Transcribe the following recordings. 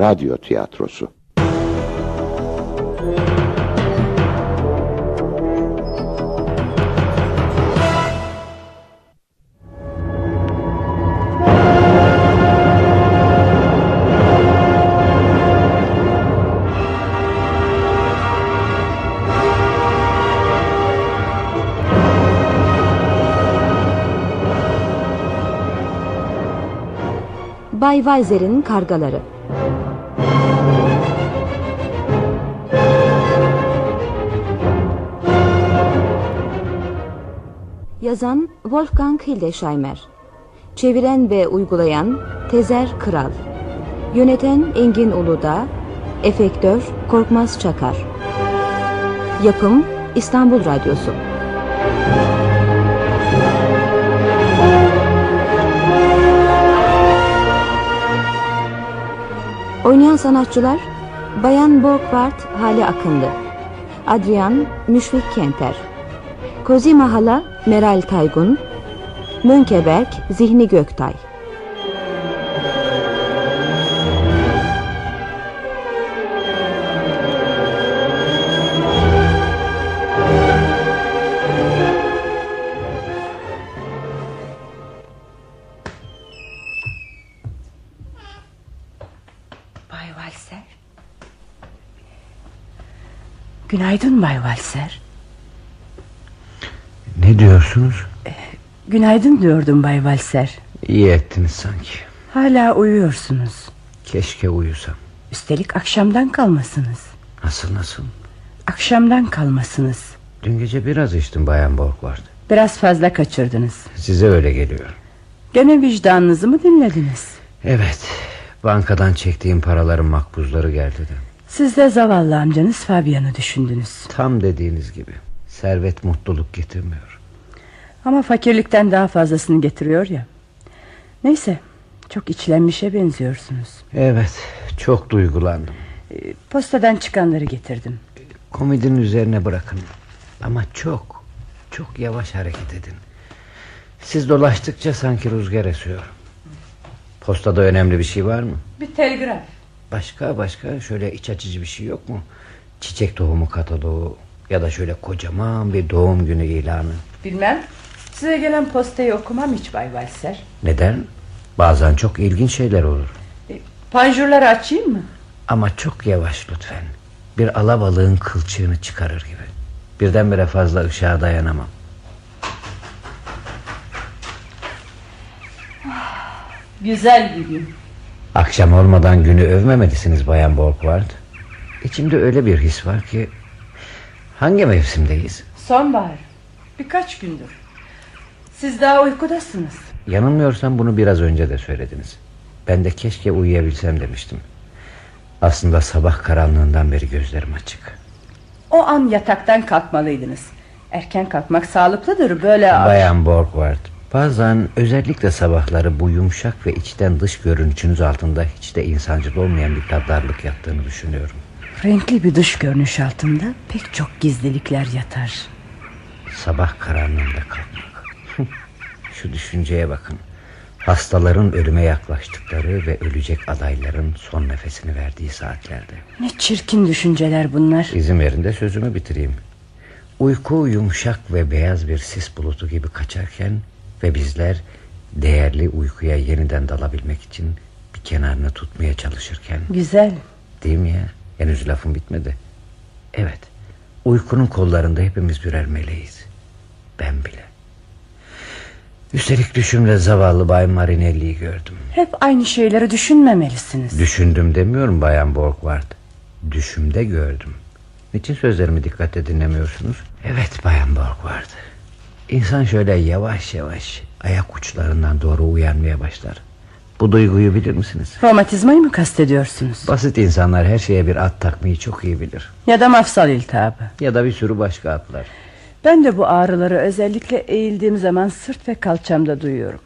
radyo tiyatrosu. Bay Weiser'in Kargaları Yazan Wolfgang Hildesheimer. Çeviren ve uygulayan Tezer Kral. Yöneten Engin Uludağ Efektör Korkmaz Çakar. Yapım İstanbul Radyosu. Oynayan sanatçılar Bayan Borgward Hale Akınlı Adrian Müşfik Kenter Kozima Hala Meral Taygun Mönkeberk Zihni Göktay. Günaydın Bay Valser. Ne diyorsunuz? Günaydın diyordum Bay Valser. İyi ettiniz sanki. Hala uyuyorsunuz. Keşke uyusam. Üstelik akşamdan kalmasınız. Nasıl nasıl? Akşamdan kalmasınız. Dün gece biraz içtim Bayan Borgward. Biraz fazla kaçırdınız. Size öyle geliyor. Gene vicdanınızı mı dinlediniz? Evet. Bankadan çektiğim paraların makbuzları geldi de. Siz de zavallı amcanız Fabian'ı düşündünüz. Tam dediğiniz gibi. Servet mutluluk getirmiyor. Ama fakirlikten daha fazlasını getiriyor ya. Neyse çok içlenmişe benziyorsunuz. Evet çok duygulandım. Ee, Postadan çıkanları getirdim. Komedinin üzerine bırakın. Ama çok çok yavaş hareket edin. Siz dolaştıkça sanki rüzgar esiyor. Postada önemli bir şey var mı? Bir telgraf. Başka başka şöyle iç açıcı bir şey yok mu? Çiçek tohumu kataloğu ya da şöyle kocaman bir doğum günü ilanı. Bilmem. Size gelen postayı okumam hiç Bay Valser. Neden? Bazen çok ilginç şeyler olur. E, panjurları açayım mı? Ama çok yavaş lütfen. Bir alabalığın kılçığını çıkarır gibi. Birdenbire fazla ışığa dayanamam. Güzel bir gün. Akşam olmadan günü övmemelisiniz Bayan Borgward. İçimde öyle bir his var ki... Hangi mevsimdeyiz? Sonbahar. Birkaç gündür. Siz daha uykudasınız. Yanılmıyorsam bunu biraz önce de söylediniz. Ben de keşke uyuyabilsem demiştim. Aslında sabah karanlığından beri gözlerim açık. O an yataktan kalkmalıydınız. Erken kalkmak sağlıklıdır böyle... Bayan Borgward bazen özellikle sabahları bu yumuşak ve içten dış görünüşünüz altında hiç de insancıl olmayan bir gaddarlık yattığını düşünüyorum. Renkli bir dış görünüş altında pek çok gizlilikler yatar. Sabah karanlığında kalkmak. Şu düşünceye bakın. Hastaların ölüme yaklaştıkları ve ölecek adayların son nefesini verdiği saatlerde. Ne çirkin düşünceler bunlar. İzin verin de sözümü bitireyim. Uyku yumuşak ve beyaz bir sis bulutu gibi kaçarken ve bizler değerli uykuya yeniden dalabilmek için bir kenarını tutmaya çalışırken. Güzel. Değil mi ya? Henüz lafım bitmedi. Evet. Uykunun kollarında hepimiz birer meleğiz. Ben bile. Üstelik düşümle zavallı Bay Marinelli'yi gördüm. Hep aynı şeyleri düşünmemelisiniz. Düşündüm demiyorum Bayan Borgward. Düşümde gördüm. Niçin sözlerimi dikkatle dinlemiyorsunuz? Evet Bayan Borgward. İnsan şöyle yavaş yavaş ayak uçlarından doğru uyanmaya başlar. Bu duyguyu bilir misiniz? Romatizmayı mı kastediyorsunuz? Basit insanlar her şeye bir at takmayı çok iyi bilir. Ya da mafsal iltihabı. Ya da bir sürü başka atlar. Ben de bu ağrıları özellikle eğildiğim zaman sırt ve kalçamda duyuyorum.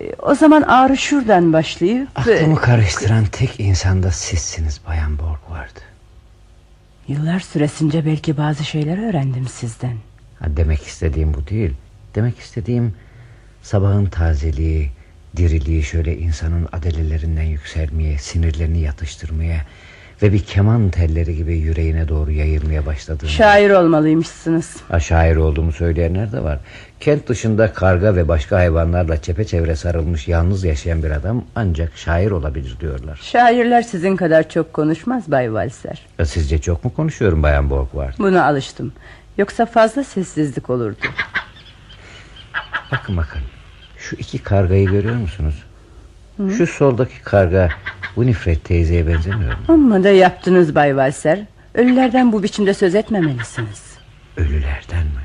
E, O zaman ağrı şuradan başlayıp... Aklımı karıştıran tek insan da sizsiniz Bayan Borgward. Yıllar süresince belki bazı şeyler öğrendim sizden. Ha, demek istediğim bu değil. Demek istediğim sabahın tazeliği, Diriliği şöyle insanın adelelerinden yükselmeye, sinirlerini yatıştırmaya ve bir keman telleri gibi yüreğine doğru yayılmaya başladığını... Şair olmalıymışsınız. Ha, şair olduğumu söyleyenler de var. Kent dışında karga ve başka hayvanlarla çepeçevre sarılmış yalnız yaşayan bir adam ancak şair olabilir diyorlar. Şairler sizin kadar çok konuşmaz Bay Valser. Ya sizce çok mu konuşuyorum Bayan Borgward? Buna alıştım. Yoksa fazla sessizlik olurdu. Bakın bakın. Şu iki kargayı görüyor musunuz? Şu soldaki karga Winifred teyzeye benzemiyor mu? Amma da yaptınız Bay Valser. Ölülerden bu biçimde söz etmemelisiniz. Ölülerden mi?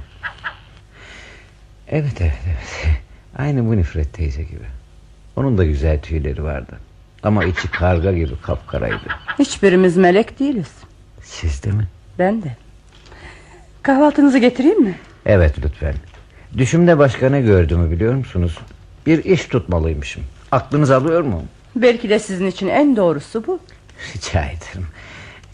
Evet evet evet. Aynı Winifred teyze gibi. Onun da güzel tüyleri vardı. Ama içi karga gibi kapkaraydı. Hiçbirimiz melek değiliz. Siz de mi? Ben de. Kahvaltınızı getireyim mi? Evet lütfen. Düşümde başka ne gördüğümü biliyor musunuz? Bir iş tutmalıymışım. Aklınız alıyor mu? Belki de sizin için en doğrusu bu. Rica ederim.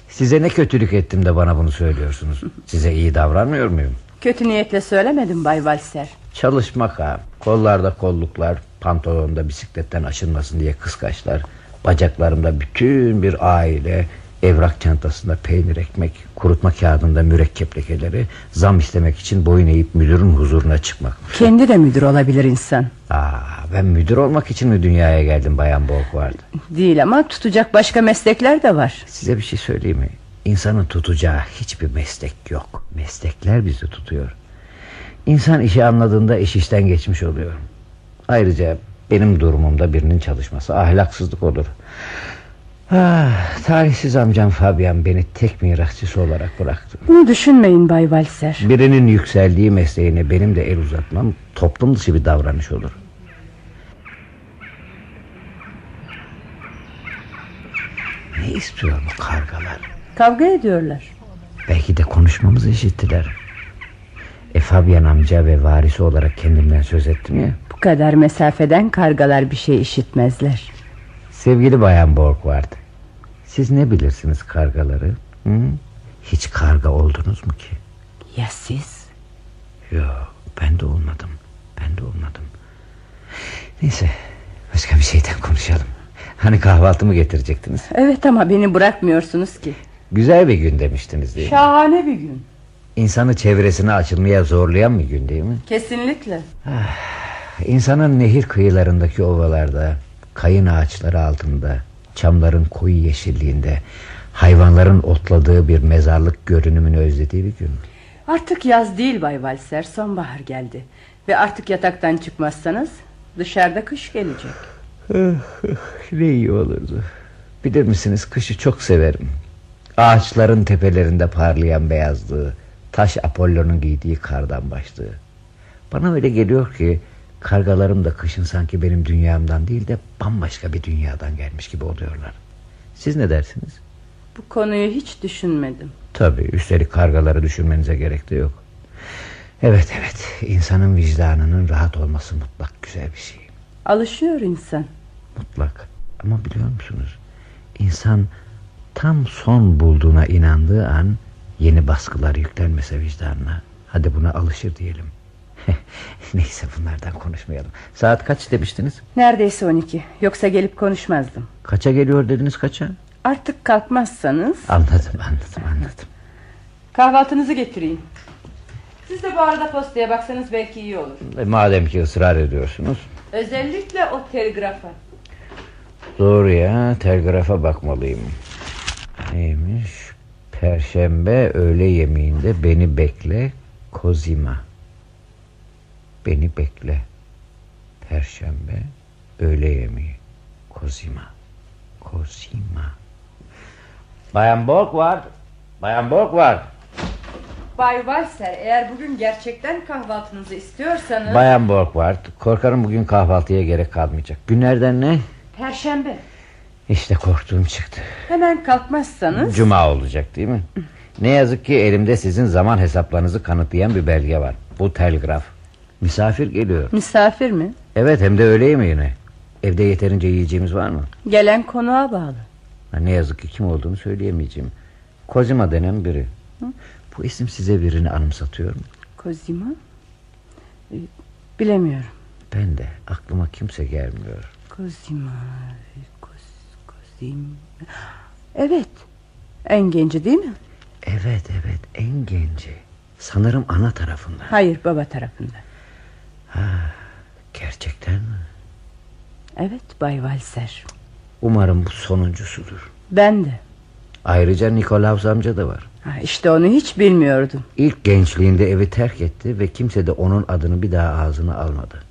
Size ne kötülük ettim de bana bunu söylüyorsunuz? Size iyi davranmıyor muyum? Kötü niyetle söylemedim Bay Valser. Çalışmak ha. Kollarda kolluklar, pantolonda bisikletten aşınmasın diye kıskaçlar. Bacaklarımda bütün bir aile, evrak çantasında peynir ekmek, kurutma kağıdında mürekkep lekeleri, zam istemek için boyun eğip müdürün huzuruna çıkmak. Kendi de müdür olabilir insan. Aa, ben müdür olmak için mi dünyaya geldim Bayan Borgward? Değil ama tutacak başka meslekler de var. Size bir şey söyleyeyim mi? İnsanın tutacağı hiçbir meslek yok. Meslekler bizi tutuyor. İnsan işi anladığında iş işten geçmiş oluyor. Ayrıca benim durumumda birinin çalışması ahlaksızlık olur. Ah, talihsiz amcam Fabian beni tek mirasçısı olarak bıraktı. Bunu düşünmeyin Bay Valser. Birinin yükseldiği mesleğine benim de el uzatmam toplum dışı bir davranış olur. Ne istiyor bu kargalar? Kavga ediyorlar. Belki de konuşmamızı işittiler. E Fabian amca ve varisi olarak kendimden söz ettim ya. Bu kadar mesafeden kargalar bir şey işitmezler. Sevgili Bayan Borgward. Siz ne bilirsiniz kargaları? Hı? Hiç karga oldunuz mu ki? Ya siz? Yok ben de olmadım. Ben de olmadım. Neyse başka bir şeyden konuşalım. Hani kahvaltımı getirecektiniz? Evet ama beni bırakmıyorsunuz ki. Güzel bir gün demiştiniz değil mi? Şahane bir gün. İnsanı çevresine açılmaya zorlayan bir gün değil mi? Kesinlikle. İnsanın nehir kıyılarındaki ovalarda, kayın ağaçları altında, çamların koyu yeşilliğinde, hayvanların otladığı bir mezarlık görünümünü özlediği bir gün. Artık yaz değil Bay Valser sonbahar geldi. Ve artık yataktan çıkmazsanız dışarıda kış gelecek. ne iyi olurdu. Bilir misiniz kışı çok severim. Ağaçların tepelerinde parlayan beyazlığı, taş Apollo'nun giydiği kardan başlığı. Bana öyle geliyor ki kargalarım da kışın sanki benim dünyamdan değil de bambaşka bir dünyadan gelmiş gibi oluyorlar. Siz ne dersiniz? Bu konuyu hiç düşünmedim. Tabii üstelik kargaları düşünmenize gerek de yok. Evet evet insanın vicdanının rahat olması mutlak güzel bir şey. Alışıyor insan. Mutlak. Ama biliyor musunuz? İnsan tam son bulduğuna inandığı an yeni baskılar yüklenmese vicdanına. Hadi buna alışır diyelim. Neyse bunlardan konuşmayalım. Saat kaç demiştiniz? Neredeyse 12. Yoksa gelip konuşmazdım. Kaça geliyor dediniz kaça? Artık kalkmazsanız Anladım anladım anladım. kahvaltınızı getireyim. Siz de bu arada postaya baksanız belki iyi olur. E, madem ki ısrar ediyorsunuz. Özellikle o telgrafa. Doğru ya telgrafa bakmalıyım. Neymiş? Perşembe öğle yemeğinde beni bekle Kozima. Beni bekle. Perşembe öğle yemeği. Kozima. Kozima. Bayan Borg var. Bayan Borg var. Bay Valser eğer bugün gerçekten kahvaltınızı istiyorsanız... Bayan Borg var. Korkarım bugün kahvaltıya gerek kalmayacak. Günlerden ne? Perşembe. İşte korktuğum çıktı. Hemen kalkmazsanız... Cuma olacak değil mi? Ne yazık ki elimde sizin zaman hesaplarınızı kanıtlayan bir belge var. Bu telgraf. Misafir geliyor. Misafir mi? Evet hem de öğle yemeğine. Evde yeterince yiyeceğimiz var mı? Gelen konuğa bağlı. Ha, ne yazık ki kim olduğunu söyleyemeyeceğim. Kozima denen biri. Bu isim size birini anımsatıyor mu? Kozima? Ee, Bilemiyorum. Ben de aklıma kimse gelmiyor. Kozima, Koz, Kozim. Evet, en genci değil mi? Evet evet en genci. Sanırım ana tarafından. Hayır, baba tarafında. Gerçekten mi? Evet, Bay Valser. Umarım bu sonuncusudur. Ben de. Ayrıca Nikolaus amca da var. Ha, işte onu hiç bilmiyordum. İlk gençliğinde evi terk etti ve kimse de onun adını bir daha ağzına almadı.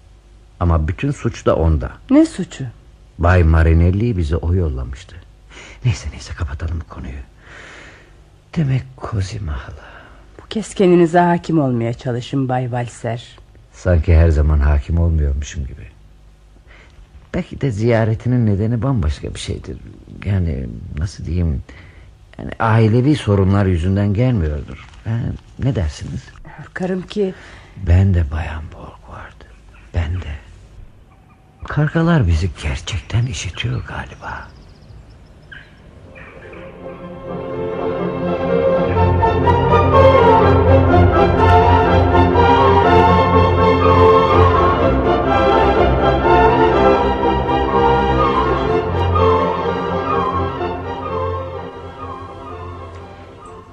Ama bütün suç da onda. Ne suçu? Bay Marinelli'yi bize o yollamıştı. Neyse neyse kapatalım bu konuyu. Demek Kozima hala. Bu kez kendinize hakim olmaya çalışın Bay Valser. Sanki her zaman hakim olmuyormuşum gibi. Belki de ziyaretinin nedeni bambaşka bir şeydir. Yani nasıl diyeyim... Yani ailevi sorunlar yüzünden gelmiyordur. Ha, ne dersiniz? Korkarım ki Ben de Bayan Borgward. Ben de. Kargalar bizi gerçekten işitiyor galiba.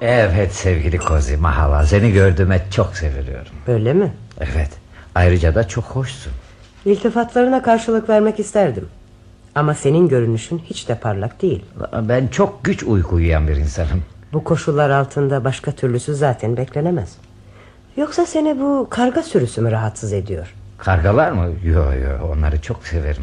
Evet sevgili Kozi Mahala seni gördüğüme çok seviniyorum. Öyle mi? Evet ayrıca da çok hoşsun. İltifatlarına karşılık vermek isterdim. Ama senin görünüşün hiç de parlak değil. Ben çok güç uyku uyuyan bir insanım. Bu koşullar altında başka türlüsü zaten beklenemez. Yoksa seni bu karga sürüsü mü rahatsız ediyor? Kargalar mı? Yo yo onları çok severim.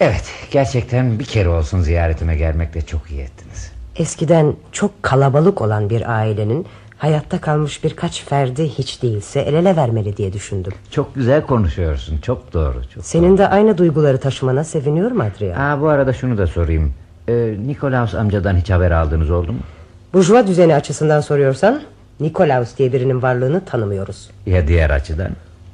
Evet gerçekten bir kere olsun ziyaretime gelmekle çok iyi ettiniz. Eskiden çok kalabalık olan bir ailenin hayatta kalmış birkaç ferdi hiç değilse el ele vermeli diye düşündüm. Çok güzel konuşuyorsun çok doğru. Çok Senin de aynı duyguları taşımana seviniyorum Adrian. Ha, bu arada şunu da sorayım. Ee, Nikolaus amcadan hiç haber aldınız oldu mu? Burjuva düzeni açısından soruyorsan Nikolaus diye birinin varlığını tanımıyoruz. Ya diğer açıdan?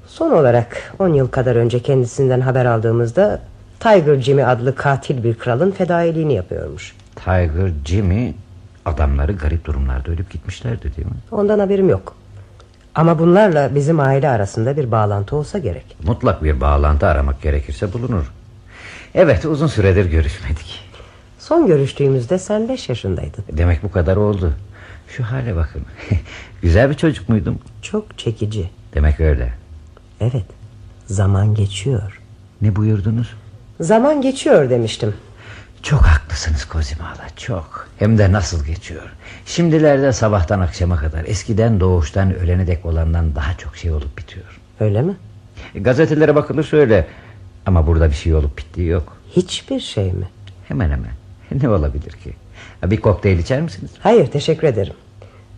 Son olarak 10 yıl kadar önce kendisinden haber aldığımızda Tiger Jimmy adlı katil bir kralın fedailiğini yapıyormuş. Tiger, Jimmy adamları garip durumlarda ölüp gitmişlerdi değil mi? Ondan haberim yok. Ama bunlarla bizim aile arasında bir bağlantı olsa gerek. Mutlak bir bağlantı aramak gerekirse bulunur. Evet uzun süredir görüşmedik. Son görüştüğümüzde sen 5 yaşındaydın. Demek bu kadar oldu. Şu hale bakın. Güzel bir çocuk muydum? Çok çekici. Demek öyle. Evet. Zaman geçiyor. Ne buyurdunuz? Zaman geçiyor demiştim. Çok haklısınız Kozimala çok. Hem de nasıl geçiyor. Şimdilerde sabahtan akşama kadar eskiden doğuştan ölene dek olandan daha çok şey olup bitiyor. Öyle mi? Gazetelere bakılırsa öyle. Ama burada bir şey olup bittiği yok. Hiçbir şey mi? Hemen hemen. Ne olabilir ki? Bir kokteyl içer misiniz? Hayır teşekkür ederim.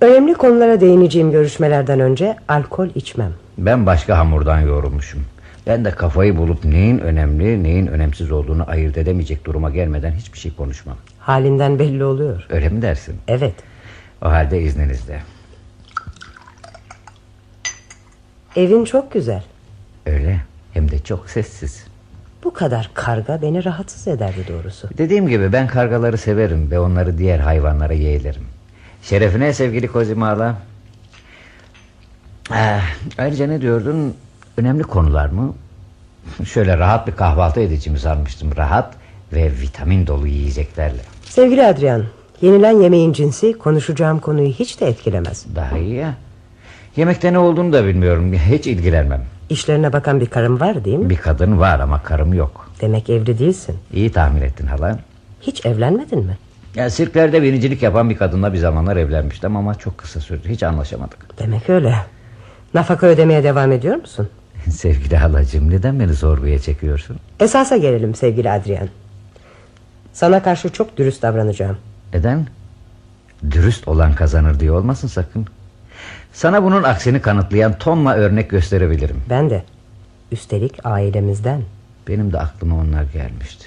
Önemli konulara değineceğim görüşmelerden önce alkol içmem. Ben başka hamurdan yoğrulmuşum. Ben de kafayı bulup neyin önemli neyin önemsiz olduğunu ayırt edemeyecek duruma gelmeden hiçbir şey konuşmam. Halinden belli oluyor. Öyle mi dersin? Evet. O halde izninizle. Evin çok güzel. Öyle. Hem de çok sessiz. Bu kadar karga beni rahatsız ederdi doğrusu. Dediğim gibi ben kargaları severim ve onları diğer hayvanlara yeğlerim. Şerefine sevgili Kozimala. Ee, ayrıca ne diyordun? Önemli konular mı? Şöyle rahat bir kahvaltı edeceğimi sanmıştım. Rahat ve vitamin dolu yiyeceklerle. Sevgili Adrian, yenilen yemeğin cinsi konuşacağım konuyu hiç de etkilemez. Daha iyi ya. Yemekte ne olduğunu da bilmiyorum. Hiç ilgilenmem. İşlerine bakan bir karım var değil mi? Bir kadın var ama karım yok. Demek evli değilsin. İyi tahmin ettin hala. Hiç evlenmedin mi? Ya sirklerde binicilik yapan bir kadınla bir zamanlar evlenmiştim ama çok kısa sürdü. Hiç anlaşamadık. Demek öyle. Nafaka ödemeye devam ediyor musun? Sevgili halacığım neden beni sorguya çekiyorsun? Esasa gelelim sevgili Adrian. Sana karşı çok dürüst davranacağım. Neden? Dürüst olan kazanır diye olmasın sakın. Sana bunun aksini kanıtlayan tonla örnek gösterebilirim. Ben de. Üstelik ailemizden. Benim de aklıma onlar gelmişti.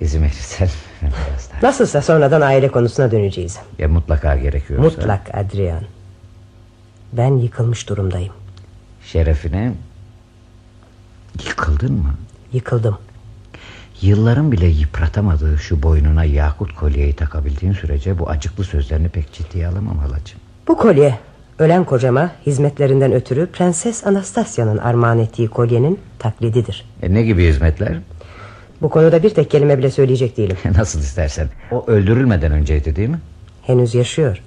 İzin verirsen biraz daha. Nasılsa sonradan aile konusuna döneceğiz. Ya mutlaka gerekiyorsa. Mutlak Adrian. Ben yıkılmış durumdayım. Şerefine yıkıldın mı? Yıkıldım. Yılların bile yıpratamadığı şu boynuna yakut kolyeyi takabildiğin sürece bu acıklı sözlerini pek ciddiye alamam halacığım. Bu kolye Ölen kocama hizmetlerinden ötürü Prenses Anastasya'nın armağan ettiği kolyenin taklididir. E, ne gibi hizmetler? Bu konuda bir tek kelime bile söyleyecek değilim. Nasıl istersen. O öldürülmeden önceydi değil mi? Henüz yaşıyor.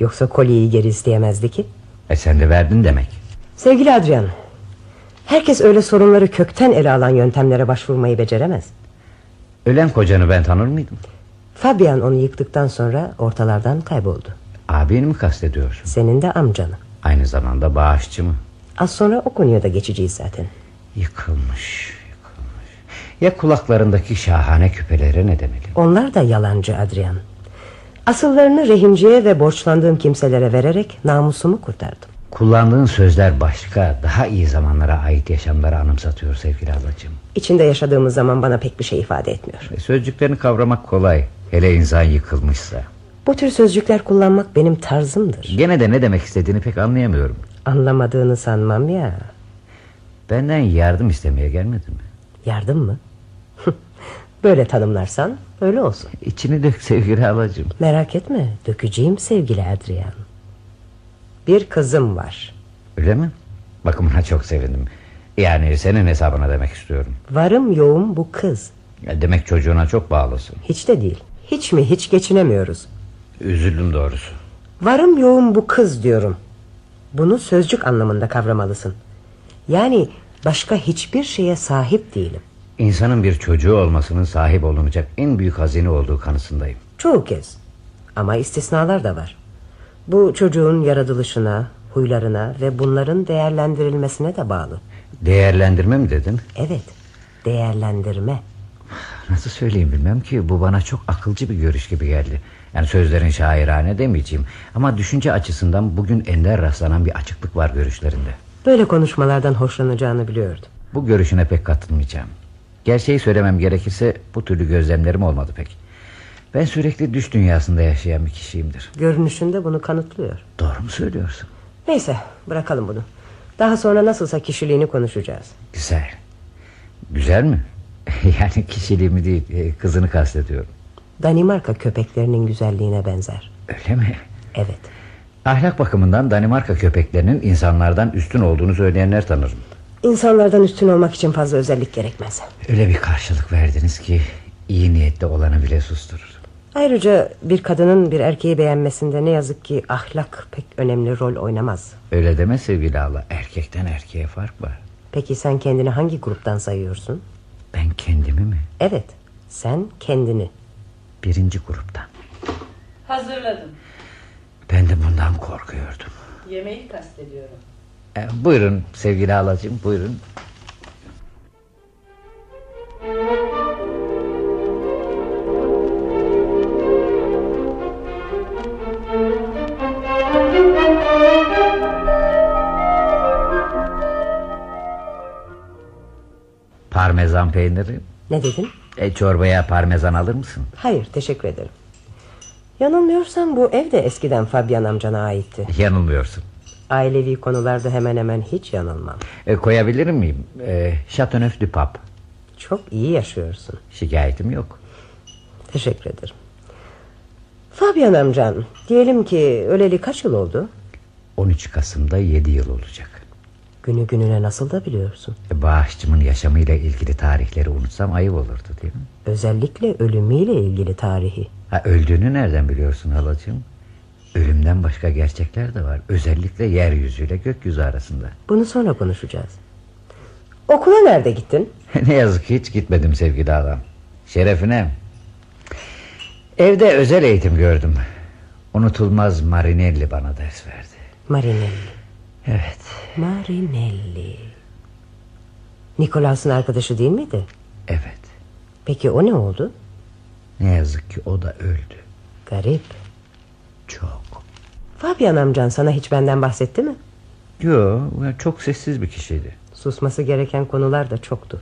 Yoksa kolyeyi geri isteyemezdi ki. E sen de verdin demek. Sevgili Adrian, herkes öyle sorunları kökten ele alan yöntemlere başvurmayı beceremez. Ölen kocanı ben tanır mıydım? Fabian onu yıktıktan sonra ortalardan kayboldu. Abini mi kastediyorsun? Senin de amcanı. Aynı zamanda bağışçı mı? Az sonra o konuya da geçeceğiz zaten. Yıkılmış, yıkılmış. Ya kulaklarındaki şahane küpelere ne demeli? Onlar da yalancı Adrian. Asıllarını rehinciye ve borçlandığım kimselere vererek namusumu kurtardım. Kullandığın sözler başka, daha iyi zamanlara ait yaşamları anımsatıyor sevgili ablacığım. İçinde yaşadığımız zaman bana pek bir şey ifade etmiyor. E, Sözcüklerini kavramak kolay. Hele insan yıkılmışsa. Bu tür sözcükler kullanmak benim tarzımdır. Gene de ne demek istediğini pek anlayamıyorum. Anlamadığını sanmam ya. Benden yardım istemeye gelmedi mi? Yardım mı? Böyle tanımlarsan öyle olsun. İçini dök sevgili ablacığım. Merak etme dökeceğim sevgili Adrian. Bir kızım var. Öyle mi? Bakımına çok sevindim. Yani senin hesabına demek istiyorum. Varım yoğum bu kız. Demek çocuğuna çok bağlısın. Hiç de değil. Hiç mi hiç geçinemiyoruz. Üzüldüm doğrusu. Varım yoğum bu kız diyorum. Bunu sözcük anlamında kavramalısın. Yani başka hiçbir şeye sahip değilim. İnsanın bir çocuğu olmasının sahip olunacak en büyük hazine olduğu kanısındayım. Çoğu kez. Ama istisnalar da var. Bu çocuğun yaratılışına, huylarına ve bunların değerlendirilmesine de bağlı. Değerlendirme mi dedin? Evet, değerlendirme. Nasıl söyleyeyim bilmem ki bu bana çok akılcı bir görüş gibi geldi. Yani sözlerin şairane demeyeceğim ama düşünce açısından bugün ender rastlanan bir açıklık var görüşlerinde. Böyle konuşmalardan hoşlanacağını biliyordum. Bu görüşüne pek katılmayacağım. Gerçeği söylemem gerekirse bu türlü gözlemlerim olmadı pek. Ben sürekli düş dünyasında yaşayan bir kişiyimdir. Görünüşünde bunu kanıtlıyor. Doğru mu söylüyorsun? Neyse, bırakalım bunu. Daha sonra nasılsa kişiliğini konuşacağız. Güzel. Güzel mi? yani kişiliğimi değil e, kızını kastediyorum. Danimarka köpeklerinin güzelliğine benzer. Öyle mi? Evet. Ahlak bakımından Danimarka köpeklerinin insanlardan üstün olduğunu söyleyenler tanırım. İnsanlardan üstün olmak için fazla özellik gerekmez. Öyle bir karşılık verdiniz ki iyi niyetli olanı bile susturur. Ayrıca bir kadının bir erkeği beğenmesinde ne yazık ki ahlak pek önemli rol oynamaz. Öyle deme sevgili Allah. Erkekten erkeğe fark var. Peki sen kendini hangi gruptan sayıyorsun? Ben kendimi mi? Evet, sen kendini. Birinci gruptan. Hazırladım. Ben de bundan korkuyordum. Yemeği kastediyorum. E, buyurun sevgili halacığım buyurun. Parmesan peyniri. Ne dedin? E, çorbaya parmesan alır mısın? Hayır, teşekkür ederim. Yanılmıyorsam bu ev de eskiden Fabian amcana aitti. Yanılmıyorsun. Ailevi konularda hemen hemen hiç yanılmam. E, koyabilir miyim? E, Chateauneuf du Pape. Çok iyi yaşıyorsun. Şikayetim yok. Teşekkür ederim. Fabian amcan, diyelim ki öleli kaç yıl oldu? 13 Kasım'da 7 yıl olacak. Günü gününe nasıl da biliyorsun? E, Bağışçımın yaşamıyla ilgili tarihleri unutsam ayıp olurdu değil mi? Özellikle ölümüyle ilgili tarihi. Ha, öldüğünü nereden biliyorsun halacığım? Ölümden başka gerçekler de var. Özellikle yeryüzüyle gökyüzü arasında. Bunu sonra konuşacağız. Okula nerede gittin? ne yazık ki hiç gitmedim sevgili adam. Şerefine. Evde özel eğitim gördüm. Unutulmaz Marinelli bana ders verdi. Marinelli. Evet. Marinelli. Nikolas'ın arkadaşı değil miydi? Evet. Peki o ne oldu? Ne yazık ki o da öldü. Garip. Çok. Fabian amcan sana hiç benden bahsetti mi? Yo, çok sessiz bir kişiydi. Susması gereken konular da çoktu.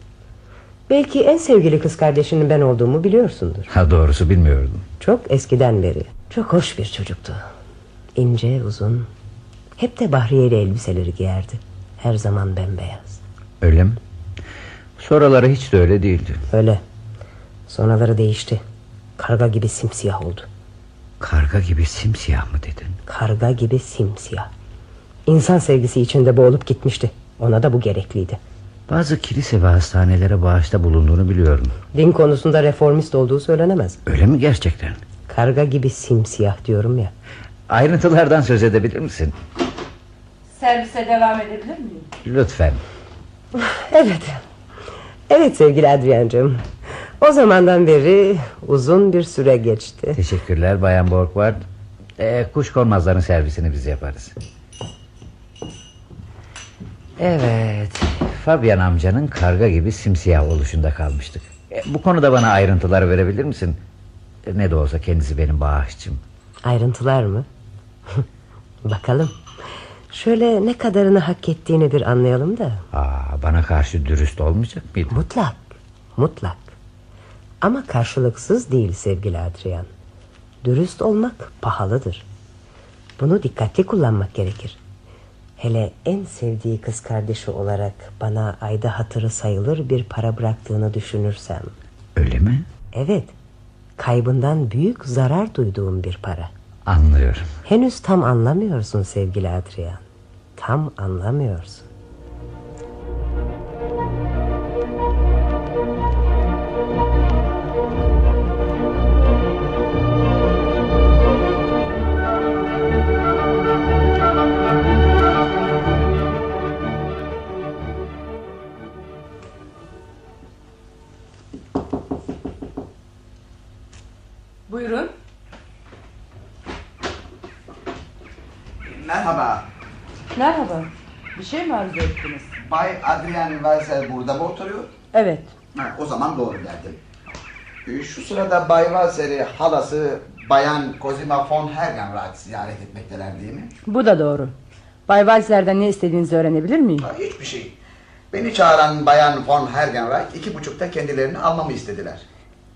Belki en sevgili kız kardeşinin ben olduğumu biliyorsundur. Ha doğrusu bilmiyordum. Çok eskiden beri. Çok hoş bir çocuktu. İnce, uzun. Hep de bahriyeli elbiseleri giyerdi. Her zaman bembeyaz. Öyle mi? Sonraları hiç de öyle değildi. Öyle. Sonraları değişti. Karga gibi simsiyah oldu. Karga gibi simsiyah mı dedin? Karga gibi simsiyah. İnsan sevgisi içinde boğulup gitmişti. Ona da bu gerekliydi. Bazı kilise ve hastanelere bağışta bulunduğunu biliyorum. Din konusunda reformist olduğu söylenemez. Öyle mi gerçekten? Karga gibi simsiyah diyorum ya. Ayrıntılardan söz edebilir misin? Servise devam edebilir miyim? Lütfen. Evet. Evet sevgili Adriancığım. O zamandan beri uzun bir süre geçti. Teşekkürler Bayan Borgward. Ee, kuş konmazların servisini biz yaparız. Evet. Fabian amcanın karga gibi simsiyah oluşunda kalmıştık. E, bu konuda bana ayrıntılar verebilir misin? E, ne de olsa kendisi benim bağışçım. Ayrıntılar mı? Bakalım. Şöyle ne kadarını hak ettiğini bir anlayalım da. Aa, bana karşı dürüst olmayacak mıydı? Mutlak. Mutlak. Ama karşılıksız değil sevgili Adrian. Dürüst olmak pahalıdır. Bunu dikkatli kullanmak gerekir. Hele en sevdiği kız kardeşi olarak bana ayda hatırı sayılır bir para bıraktığını düşünürsem. Öyle mi? Evet. Kaybından büyük zarar duyduğum bir para. Anlıyorum. Henüz tam anlamıyorsun sevgili Adrian. Tam anlamıyorsun. Adrian Weiser burada mı oturuyor? Evet. Ha, o zaman doğru geldim. Ee, Şu sırada Bay Weiser'i halası Bayan Cosima von Hergenrath ziyaret etmekteler değil mi? Bu da doğru. Bay Walzer'den ne istediğinizi öğrenebilir miyim? Ha, hiçbir şey. Beni çağıran Bayan von Hergenrath iki buçukta kendilerini almamı istediler.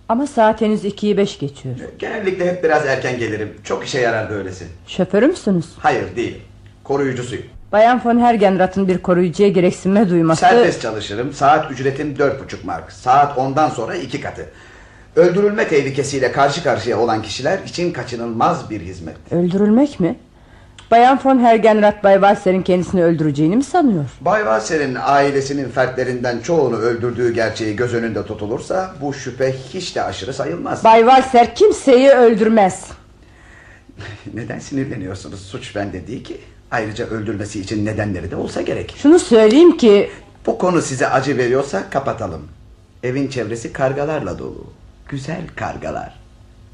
Ama saat henüz ikiyi beş geçiyor. Ee, Genellikle hep biraz erken gelirim. Çok işe yarar böylesi. Şoförü müsünüz? Hayır değil. Koruyucusuyum. Bayan von Hergenrath'ın bir koruyucuya gereksinme duyması... Serbest çalışırım. Saat ücretim dört buçuk mark. Saat ondan sonra iki katı. Öldürülme tehlikesiyle karşı karşıya olan kişiler için kaçınılmaz bir hizmet. Öldürülmek mi? Bayan von Hergenrath Bay Walzer'in kendisini öldüreceğini mi sanıyor? Bay Wasser'in ailesinin fertlerinden çoğunu öldürdüğü gerçeği göz önünde tutulursa bu şüphe hiç de aşırı sayılmaz. Bay Walzer kimseyi öldürmez. Neden sinirleniyorsunuz? Suç bende değil ki. Ayrıca öldürmesi için nedenleri de olsa gerek. Şunu söyleyeyim ki... Bu konu size acı veriyorsa kapatalım. Evin çevresi kargalarla dolu. Güzel kargalar.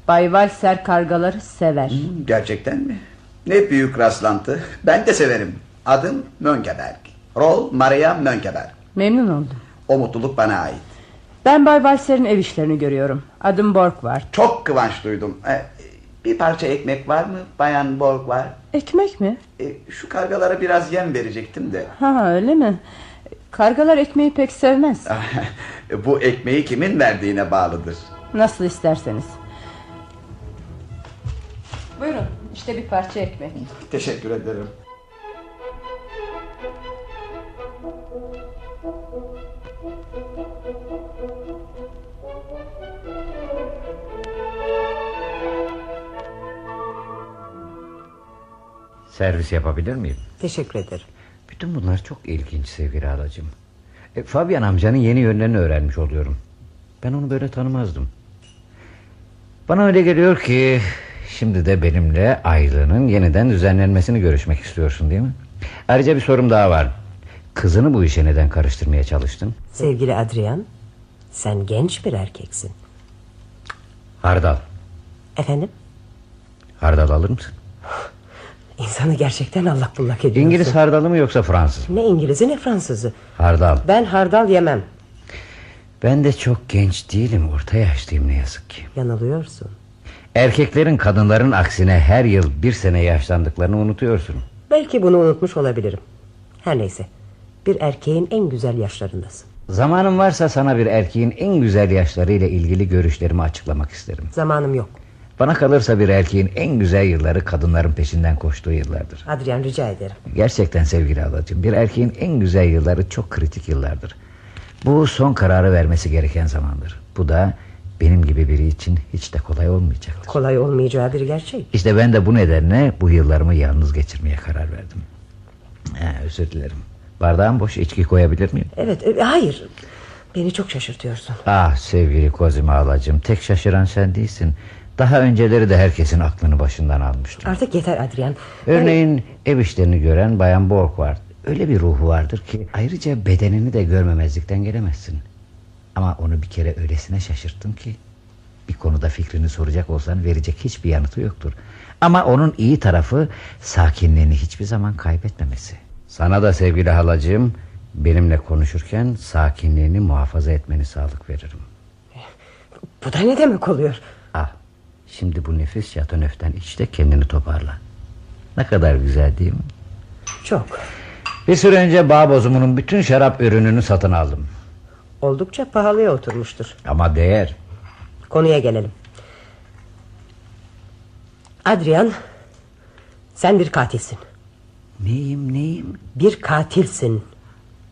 Bay Walzer kargaları sever. Hmm, Gerçekten mi? Ne büyük rastlantı. Ben de severim. Adım Mönkeberg. Rol Maria Mönkeberg. Memnun oldum. O mutluluk bana ait. Ben Bay Walzer'in ev işlerini görüyorum. Adım Borg var. Çok kıvanç duydum. Ee, bir parça ekmek var mı? Bayan Borg var. Ekmek mi? Ee, şu kargalara biraz yem verecektim de. Ha öyle mi? Kargalar ekmeği pek sevmez. Bu ekmeği kimin verdiğine bağlıdır. Nasıl isterseniz. Buyurun işte bir parça ekmek. Teşekkür ederim. Servis yapabilir miyim? Teşekkür ederim. Bütün bunlar çok ilginç sevgili halacığım. E, Fabian amcanın yeni yönlerini öğrenmiş oluyorum. Ben onu böyle tanımazdım. Bana öyle geliyor ki... Şimdi de benimle aylığının yeniden düzenlenmesini görüşmek istiyorsun değil mi? Ayrıca bir sorum daha var. Kızını bu işe neden karıştırmaya çalıştın? Sevgili Adrian, sen genç bir erkeksin. Hardal. Efendim? Hardal alır mısın? İnsanı gerçekten allak bullak ediyorsun. İngiliz hardalı mı yoksa Fransız mı? Ne İngiliz'i ne Fransız'ı. Hardal. Ben hardal yemem. Ben de çok genç değilim. Orta yaşlıyım ne yazık ki. Yanılıyorsun. Erkeklerin kadınların aksine her yıl bir sene yaşlandıklarını unutuyorsun. Belki bunu unutmuş olabilirim. Her neyse. Bir erkeğin en güzel yaşlarındasın. Zamanım varsa sana bir erkeğin en güzel yaşlarıyla ilgili görüşlerimi açıklamak isterim. Zamanım yok. Bana kalırsa bir erkeğin en güzel yılları kadınların peşinden koştuğu yıllardır. Adrian rica ederim. Gerçekten sevgili halacığım bir erkeğin en güzel yılları çok kritik yıllardır. Bu son kararı vermesi gereken zamandır. Bu da benim gibi biri için hiç de kolay olmayacaktır. Kolay olmayacağı bir gerçek. İşte ben de bu nedenle bu yıllarımı yalnız geçirmeye karar verdim. Ha, özür dilerim. Bardağın boş içki koyabilir miyim? Evet e, hayır beni çok şaşırtıyorsun. Ah sevgili Kozima halacığım tek şaşıran sen değilsin. Daha önceleri de herkesin aklını başından almıştı. Artık yeter Adrian. Örneğin ev işlerini gören Bayan Borg var. Öyle bir ruhu vardır ki ayrıca bedenini de görmemezlikten gelemezsin. Ama onu bir kere öylesine şaşırttım ki bir konuda fikrini soracak olsan verecek hiçbir yanıtı yoktur. Ama onun iyi tarafı sakinliğini hiçbir zaman kaybetmemesi. Sana da sevgili halacığım benimle konuşurken sakinliğini muhafaza etmeni sağlık veririm. Bu da ne demek oluyor? Şimdi bu nefis şatonöften iç de kendini toparla. Ne kadar güzel değil mi? Çok. Bir süre önce bağ bozumunun bütün şarap ürününü satın aldım. Oldukça pahalıya oturmuştur. Ama değer. Konuya gelelim. Adrian, sen bir katilsin. Neyim neyim? Bir katilsin.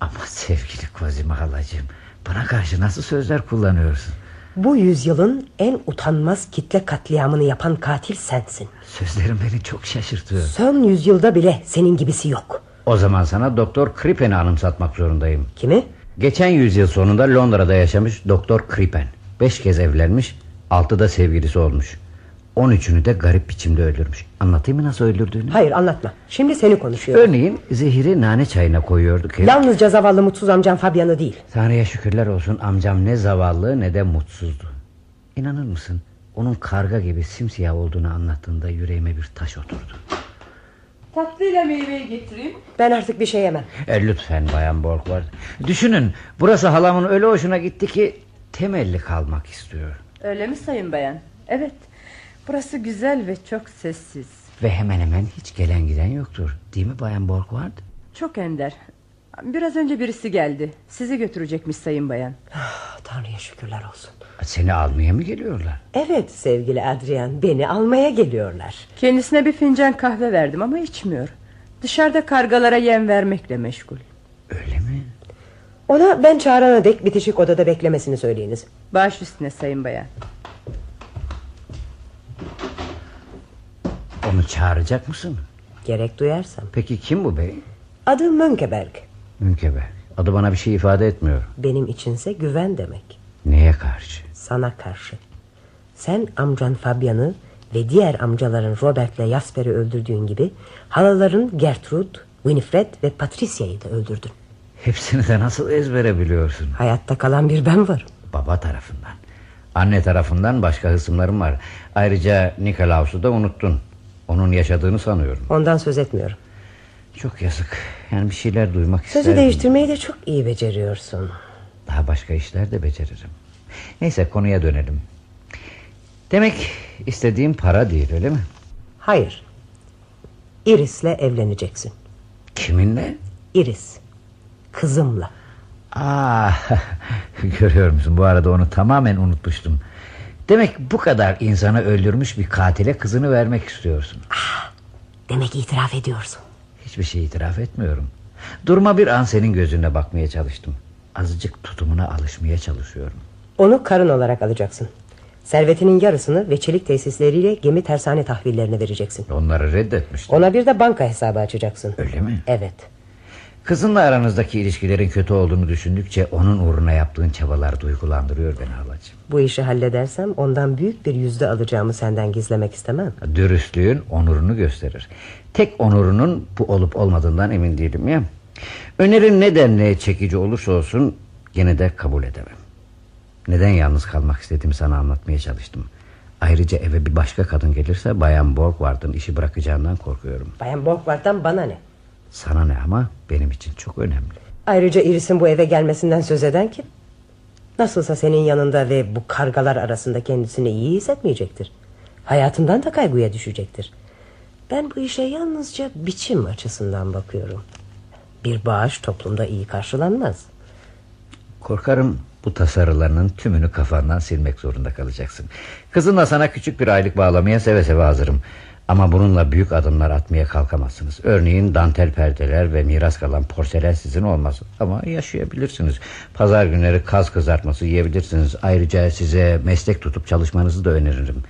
Ama sevgili Kozima halacığım bana karşı nasıl sözler kullanıyorsun? Bu yüzyılın en utanmaz kitle katliamını yapan katil sensin. Sözlerin beni çok şaşırtıyor. Son yüzyılda bile senin gibisi yok. O zaman sana Doktor Kripen'i anımsatmak zorundayım. Kimi? Geçen yüzyıl sonunda Londra'da yaşamış Doktor Kripen. Beş kez evlenmiş, altı da sevgilisi olmuş. On üçünü de garip biçimde öldürmüş. Anlatayım mı nasıl öldürdüğünü? Hayır anlatma. Şimdi seni konuşuyorum. Örneğin zehiri nane çayına koyuyordu ki... Yalnızca zavallı mutsuz amcam Fabian'ı değil. Tanrı'ya şükürler olsun amcam ne zavallı ne de mutsuzdu. İnanır mısın? Onun karga gibi simsiyah olduğunu anlattığında yüreğime bir taş oturdu. Tatlıyla meyveyi getireyim. Ben artık bir şey yemem. E, lütfen Bayan Borgward. Düşünün burası halamın öyle hoşuna gitti ki temelli kalmak istiyor. Öyle mi sayın bayan? Evet. Burası güzel ve çok sessiz. Ve hemen hemen hiç gelen giden yoktur. Değil mi Bayan Borgward? Çok ender. Biraz önce birisi geldi. Sizi götürecekmiş sayın bayan. Ah, Tanrı'ya şükürler olsun. Seni almaya mı geliyorlar? Evet sevgili Adrian beni almaya geliyorlar. Kendisine bir fincan kahve verdim ama içmiyor. Dışarıda kargalara yem vermekle meşgul. Öyle mi? Ona ben çağırana dek bitişik odada beklemesini söyleyiniz. Baş üstüne sayın bayan. Onu çağıracak mısın? Gerek duyarsam. Peki kim bu bey? Adı Mönkeberg. Münkeber. Adı bana bir şey ifade etmiyor. Benim içinse güven demek. Neye karşı? Sana karşı. Sen amcan Fabian'ı ve diğer amcaların Robert'le Jasper'i öldürdüğün gibi... ...halaların Gertrude, Winifred ve Patricia'yı da öldürdün. Hepsini de nasıl ezbere biliyorsun? Hayatta kalan bir ben varım. Baba tarafından. Anne tarafından başka hısımlarım var. Ayrıca Nikolaus'u da unuttun. Onun yaşadığını sanıyorum. Ondan söz etmiyorum. Çok yazık. Yani bir şeyler duymak Sözü isterdim. değiştirmeyi de çok iyi beceriyorsun. Daha başka işler de beceririm. Neyse konuya dönelim. Demek istediğim para değil öyle mi? Hayır. Iris'le evleneceksin. Kiminle? Iris. Kızımla. Aa, görüyor musun bu arada onu tamamen unutmuştum. Demek bu kadar insanı öldürmüş bir katile kızını vermek istiyorsun. Demek itiraf ediyorsun. Hiçbir şey itiraf etmiyorum. Durma bir an senin gözüne bakmaya çalıştım. Azıcık tutumuna alışmaya çalışıyorum. Onu karın olarak alacaksın. Servetinin yarısını ve çelik tesisleriyle gemi tersane tahvillerine vereceksin. Onları reddetmiştim. Ona bir de banka hesabı açacaksın. Öyle mi? Evet. Kızınla aranızdaki ilişkilerin kötü olduğunu düşündükçe onun uğruna yaptığın çabalar duygulandırıyor beni halacığım. Bu işi halledersem ondan büyük bir yüzde alacağımı senden gizlemek istemem. Dürüstlüğün onurunu gösterir. Tek onurunun bu olup olmadığından emin değilim ya. Önerin ne denli çekici olursa olsun gene de kabul edemem. Neden yalnız kalmak istediğimi sana anlatmaya çalıştım. Ayrıca eve bir başka kadın gelirse Bayan Borgward'ın işi bırakacağından korkuyorum. Bayan Borgward'dan bana ne? Sana ne ama benim için çok önemli. Ayrıca Iris'in bu eve gelmesinden söz eden kim? Nasılsa senin yanında ve bu kargalar arasında kendisini iyi hissetmeyecektir. Hayatından da kaygıya düşecektir. Ben bu işe yalnızca biçim açısından bakıyorum. Bir bağış toplumda iyi karşılanmaz. Korkarım bu tasarılarının tümünü kafandan silmek zorunda kalacaksın. Kızınla sana küçük bir aylık bağlamaya seve seve hazırım. Ama bununla büyük adımlar atmaya kalkamazsınız. Örneğin dantel perdeler ve miras kalan porselen sizin olmaz. Ama yaşayabilirsiniz. Pazar günleri kaz kızartması yiyebilirsiniz. Ayrıca size meslek tutup çalışmanızı da öneririm.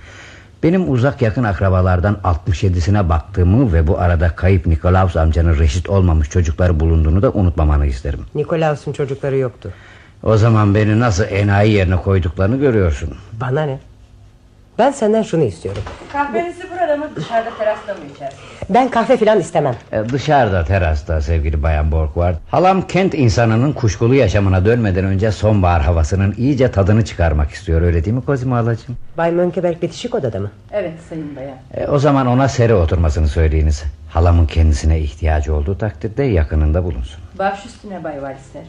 Benim uzak yakın akrabalardan 67'sine baktığımı ve bu arada kayıp Nikolaus amcanın reşit olmamış çocukları bulunduğunu da unutmamanı isterim. Nikolaus'un çocukları yoktu. O zaman beni nasıl enayi yerine koyduklarını görüyorsun. Bana ne? Ben senden şunu istiyorum. Kahvenizi burada mı dışarıda terasta mı içersiniz? Ben kahve filan istemem. E, Dışarıda terasta sevgili Bayan Borgward. Halam kent insanının kuşkulu yaşamına dönmeden önce sonbahar havasının iyice tadını çıkarmak istiyor. Öyle değil mi Kozimo halacığım? Bay Mönkeberg bitişik odada mı? Evet sayın bayan. E, o zaman ona seri oturmasını söyleyiniz. Halamın kendisine ihtiyacı olduğu takdirde yakınında bulunsun. Baş üstüne Bay Valister.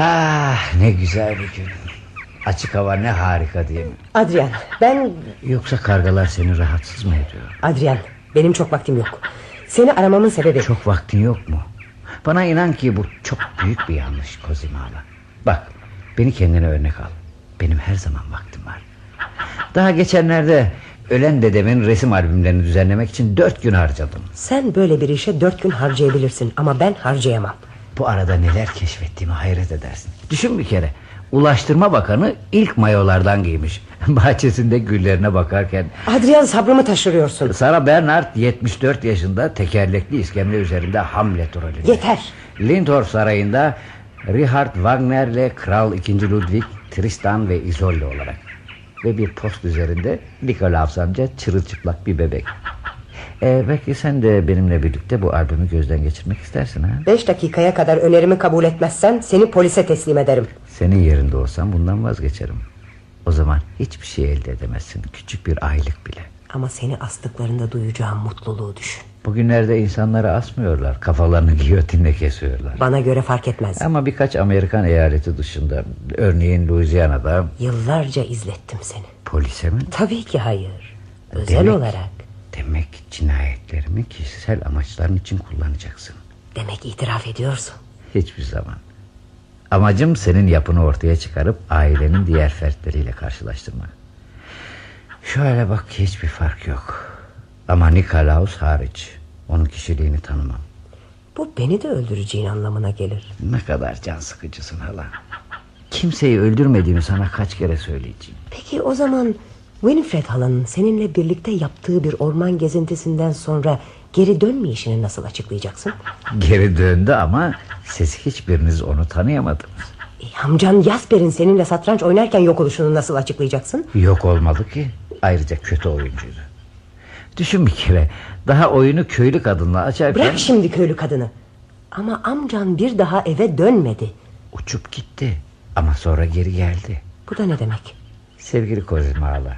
Ha, ne güzel bir gün. Açık hava ne harika değil mi? Adrian, ben... Yoksa kargalar seni rahatsız mı ediyor? Adrian, benim çok vaktim yok. Seni aramamın sebebi... Çok vaktin yok mu? Bana inan ki bu çok büyük bir yanlış Kozimala. Bak beni kendine örnek al. Benim her zaman vaktim var. Daha geçenlerde ölen dedemin resim albümlerini düzenlemek için dört gün harcadım. Sen böyle bir işe dört gün harcayabilirsin ama ben harcayamam. Bu arada neler keşfettiğimi hayret edersin. Düşün bir kere. Ulaştırma Bakanı ilk mayolardan giymiş. Bahçesinde güllerine bakarken Adrian sabrımı taşırıyorsun. Sarah Bernard 74 yaşında tekerlekli iskemle üzerinde Hamlet rolünde. Yeter. Lindorf Sarayı'nda Richard Wagner'le Kral 2. Ludwig Tristan ve Isolde olarak. Ve bir post üzerinde Nikolaus amca çırılçıplak bir bebek. Ee, belki sen de benimle birlikte bu albümü gözden geçirmek istersin ha? Beş dakikaya kadar önerimi kabul etmezsen seni polise teslim ederim. Senin yerinde olsam bundan vazgeçerim. O zaman hiçbir şey elde edemezsin. Küçük bir aylık bile. Ama seni astıklarında duyacağım mutluluğu düşün. Bugünlerde insanları asmıyorlar. Kafalarını giyotinle kesiyorlar. Bana göre fark etmez. Ama birkaç Amerikan eyaleti dışında örneğin Louisiana'da Yıllarca izlettim seni. polise mi? Tabii ki hayır. Özel Demek- olarak. Demek cinayetlerimi kişisel amaçların için kullanacaksın. Demek itiraf ediyorsun. Hiçbir zaman. Amacım senin yapını ortaya çıkarıp ailenin diğer fertleriyle karşılaştırmak. Şöyle bak hiçbir fark yok. Ama Nikolaus hariç. Onun kişiliğini tanımam. Bu beni de öldüreceğin anlamına gelir. Ne kadar can sıkıcısın hala. Kimseyi öldürmediğimi sana kaç kere söyleyeceğim. Peki o zaman Winifred halanın seninle birlikte yaptığı bir orman gezintisinden sonra geri dönmeyişini nasıl açıklayacaksın? Geri döndü ama siz hiçbiriniz onu tanıyamadınız. E, amcan Jasper'in seninle satranç oynarken yok oluşunu nasıl açıklayacaksın? Yok olmadı ki. Ayrıca kötü oyuncuydu. Düşün bir kere. Daha oyunu köylü kadınla açarken... Bırak şimdi köylü kadını. Ama amcan bir daha eve dönmedi. Uçup gitti. Ama sonra geri geldi. Bu da ne demek? Sevgili Kozma Hala.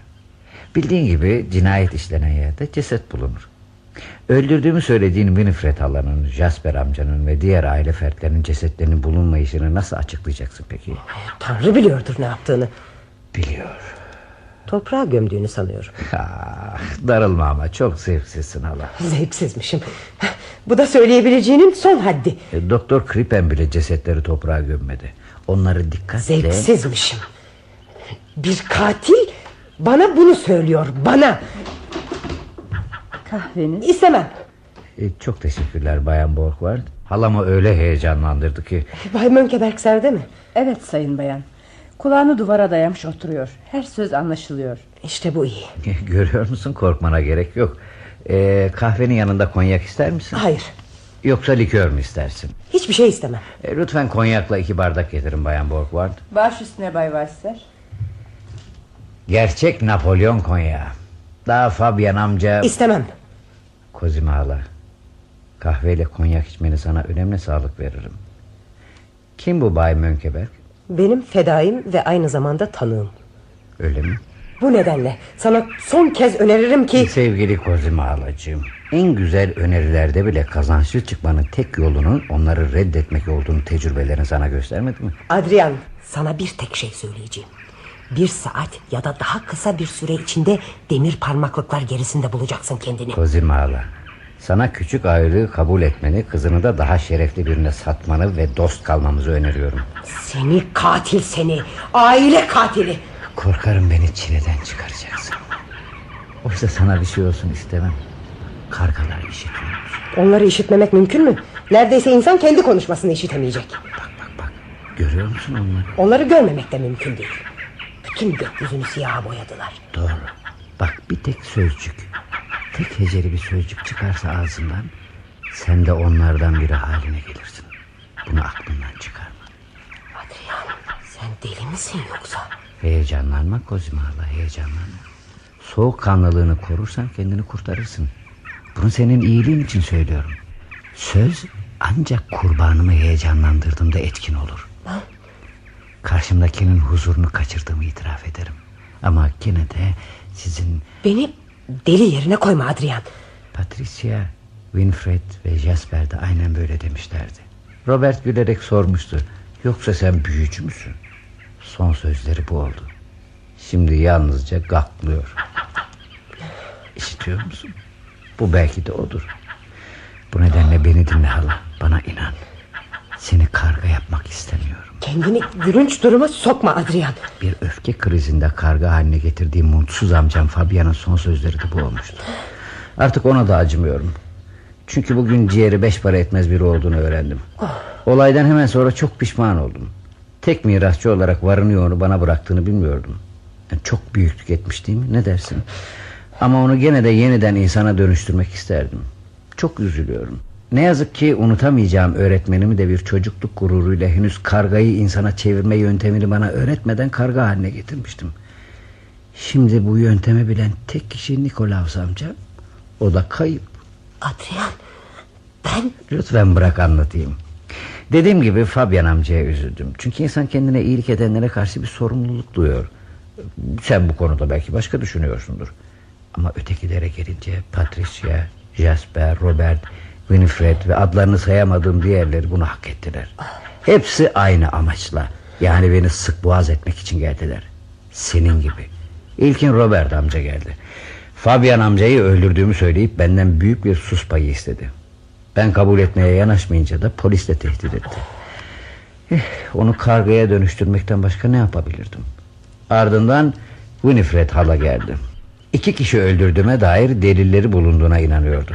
Bildiğin gibi cinayet işlenen yerde ceset bulunur. Öldürdüğümü söylediğin Winifred halanın, Jasper amcanın ve diğer aile fertlerinin cesetlerinin bulunmayışını nasıl açıklayacaksın peki? Tanrı biliyordur ne yaptığını. Biliyor. Toprağa gömdüğünü sanıyorum. Ah, darılma ama çok zevksizsin hala. Zevksizmişim. Bu da söyleyebileceğinin son haddi. E, Doktor Kripen bile cesetleri toprağa gömmedi. Onları dikkatle... Zevksizmişim. Bir katil bana bunu söylüyor. Bana. Kahveniz. İstemem. E, çok teşekkürler Bayan Borgward. Halamı öyle heyecanlandırdı ki... Bay Mönkeberg serde mi? Evet sayın bayan. Kulağını duvara dayamış oturuyor. Her söz anlaşılıyor. İşte bu iyi. Görüyor musun korkmana gerek yok. E, kahvenin yanında konyak ister misin? Hayır. Yoksa likör mü istersin? Hiçbir şey istemem. E, lütfen konyakla iki bardak getirin Bayan Borgward. Baş üstüne Bay Valister. Gerçek Napolyon konyağı. Daha Fabian amca... İstemem. Kozima hala. Kahveyle konyak içmeni sana önemli sağlık veririm. Kim bu Bay Mönkeberg? Benim fedaim ve aynı zamanda tanığım. Öyle mi? Bu nedenle sana son kez öneririm ki... Sevgili Kozima halacığım. En güzel önerilerde bile kazançlı çıkmanın tek yolunun onları reddetmek olduğunu tecrübelerin sana göstermedi mi? Adrian sana bir tek şey söyleyeceğim. Bir saat ya da daha kısa bir süre içinde demir parmaklıklar gerisinde bulacaksın kendini. Kozima hala. Sana küçük ayrılığı kabul etmeni, kızını da daha şerefli birine satmanı ve dost kalmamızı öneriyorum. Seni katil seni. Aile katili. Korkarım beni çileden çıkaracaksın. Oysa sana bir şey olsun istemem. Kargalar işitiyoruz. Onları işitmemek mümkün mü? Neredeyse insan kendi konuşmasını işitemeyecek. Bak bak bak. Görüyor musun onları? Onları görmemek de mümkün değil. Bütün gökyüzünü siyaha boyadılar. Doğru. Bak bir tek sözcük. Tek heceli bir sözcük çıkarsa ağzından... ...sen de onlardan biri haline gelirsin. Bunu aklından çıkarma. Adrian sen deli misin yoksa? Heyecanlanma Kozimala heyecanlanma. Soğukkanlılığını korursan kendini kurtarırsın. Bunu senin iyiliğin için söylüyorum. Söz ancak kurbanımı heyecanlandırdığımda etkin olur. Karşımdakinin huzurunu kaçırdığımı itiraf ederim. Ama gene de sizin Beni deli yerine koyma Adrian. Patricia, Winfred ve Jasper de aynen böyle demişlerdi. Robert gülerek sormuştu. Yoksa sen büyücü müsün? Son sözleri bu oldu. Şimdi yalnızca gaklıyor. İşitiyor musun? Bu belki de odur. Bu nedenle beni dinle hala. Bana inan. Seni karga yapmak istemiyorum. Kendini gülünç duruma sokma Adrian. Bir öfke krizinde karga haline getirdiğim mutsuz amcam Fabian'ın son sözleri de bu olmuştu. Artık ona da acımıyorum. Çünkü bugün ciğeri beş para etmez biri olduğunu öğrendim. Olaydan hemen sonra çok pişman oldum. Tek mirasçı olarak varını yoğunu bana bıraktığını bilmiyordum. Yani çok büyüklük etmiş değil mi? Ne dersin? Ama onu gene de yeniden insana dönüştürmek isterdim. Çok üzülüyorum. Ne yazık ki unutamayacağım öğretmenimi de bir çocukluk gururuyla henüz kargayı insana çevirme yöntemini bana öğretmeden karga haline getirmiştim. Şimdi bu yöntemi bilen tek kişi Nikolaus amca. O da kayıp. Adrian ben Lütfen bırak anlatayım. Dediğim gibi Fabian amcaya üzüldüm. Çünkü insan kendine iyilik edenlere karşı bir sorumluluk duyuyor. Sen bu konuda belki başka düşünüyorsundur. Ama ötekilere gelince Patricia, Jasper, Robert, Winifred ve adlarını sayamadığım diğerleri bunu hak ettiler. Hepsi aynı amaçla. Yani beni sık boğaz etmek için geldiler. Senin gibi. İlkin Robert amca geldi. Fabian amcayı öldürdüğümü söyleyip benden büyük bir sus payı istedi. Ben kabul etmeye yanaşmayınca da polisle tehdit etti. Eh, onu kargaya dönüştürmekten başka ne yapabilirdim? Ardından Winifred hala geldi. İki kişi öldürdüğüme dair delilleri bulunduğuna inanıyordu.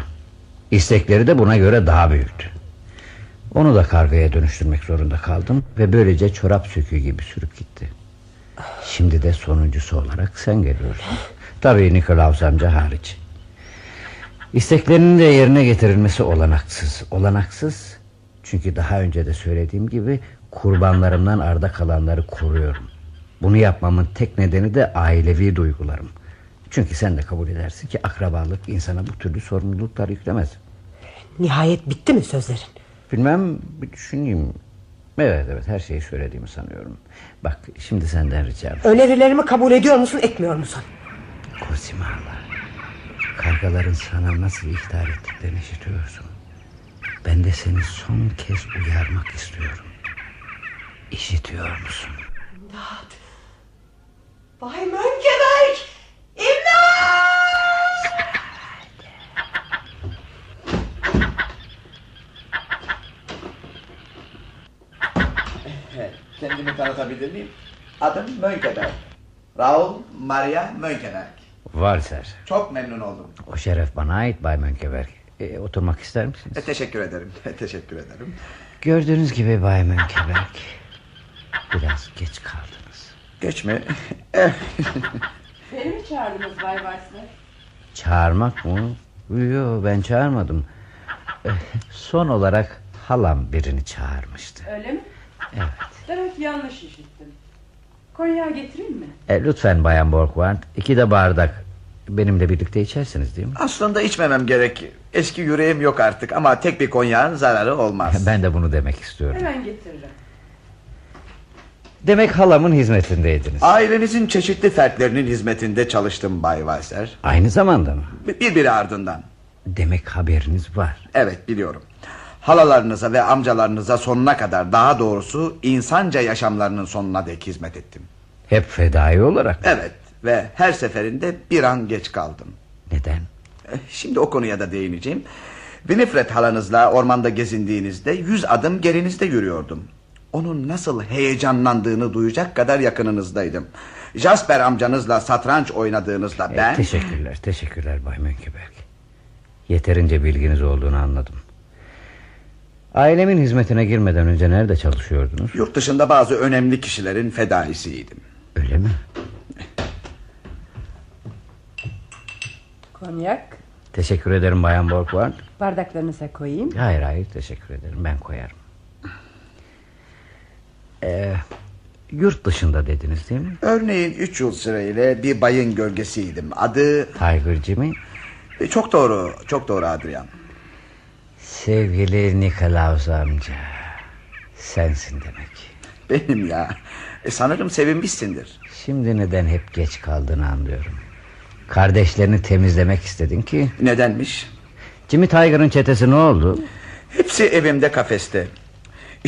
İstekleri de buna göre daha büyüktü. Onu da kargaya dönüştürmek zorunda kaldım ve böylece çorap söküğü gibi sürüp gitti. Şimdi de sonuncusu olarak sen geliyorsun. Tabii Nikolaus amca hariç. İsteklerinin de yerine getirilmesi olanaksız. Olanaksız çünkü daha önce de söylediğim gibi kurbanlarımdan arda kalanları koruyorum. Bunu yapmamın tek nedeni de ailevi duygularım. Çünkü sen de kabul edersin ki akrabalık insana bu türlü sorumluluklar yüklemez. nihayet bitti mi sözlerin? Bilmem bir düşüneyim. Evet evet her şeyi söylediğimi sanıyorum. Bak şimdi senden ricam. Önerilerimi kabul ediyor musun etmiyor musun? Kosimala. Kargaların sana nasıl ihtar ettiklerini işitiyorsun. Ben de seni son kez uyarmak istiyorum. İşitiyor musun? Bay Mönkeberg! İmdat! Kendimi tanıtabilir miyim? Adım Mönkeberg. Raul Maria Mönkeberg. Varser. Çok memnun oldum. O şeref bana ait Bay Mönkeberg. E, oturmak ister misiniz? E, teşekkür ederim. teşekkür ederim. Gördüğünüz gibi Bay Mönkeberg. Biraz geç kaldınız. Geç mi? Eh, çağırdınız Bay Weissler? Çağırmak mı? Yok ben çağırmadım. E, son olarak halam birini çağırmıştı. Öyle mi? Evet. Demek yanlış işittim. Konya getireyim mi? E, lütfen Bayan Borgward iki de bardak benimle birlikte içersiniz değil mi? Aslında içmemem gerek. Eski yüreğim yok artık ama tek bir konyağın zararı olmaz. Ben de bunu demek istiyorum. Hemen getiririm. Demek halamın hizmetindeydiniz. Ailenizin çeşitli fertlerinin hizmetinde çalıştım Bay Weiser. Aynı zamanda mı? Birbiri ardından. Demek haberiniz var. Evet biliyorum. Halalarınıza ve amcalarınıza sonuna kadar daha doğrusu insanca yaşamlarının sonuna dek hizmet ettim. Hep fedai olarak. Evet ve her seferinde bir an geç kaldım. Neden? Şimdi o konuya da değineceğim. Winifred halanızla ormanda gezindiğinizde yüz adım gerinizde yürüyordum. Onun nasıl heyecanlandığını duyacak kadar yakınınızdaydım. Jasper amcanızla satranç oynadığınızda ben... E, teşekkürler, teşekkürler Bay Mönkeberg. Yeterince bilginiz olduğunu anladım. Ailemin hizmetine girmeden önce nerede çalışıyordunuz? Yurt dışında bazı önemli kişilerin fedaisiydim. Öyle mi? Konyak Teşekkür ederim Bayan Borgward. bardaklarınıza koyayım. Hayır hayır teşekkür ederim ben koyarım. Ee, yurt dışında dediniz değil mi? Örneğin üç yıl süreyle bir bayın gölgesiydim. Adı... Tiger Jimmy. E, Çok doğru, çok doğru Adrian. Sevgili Nikolaus amca. Sensin demek. Benim ya. E, sanırım sevinmişsindir. Şimdi neden hep geç kaldığını anlıyorum. Kardeşlerini temizlemek istedin ki... Nedenmiş? Jimmy Tiger'ın çetesi ne oldu? Hepsi evimde kafeste.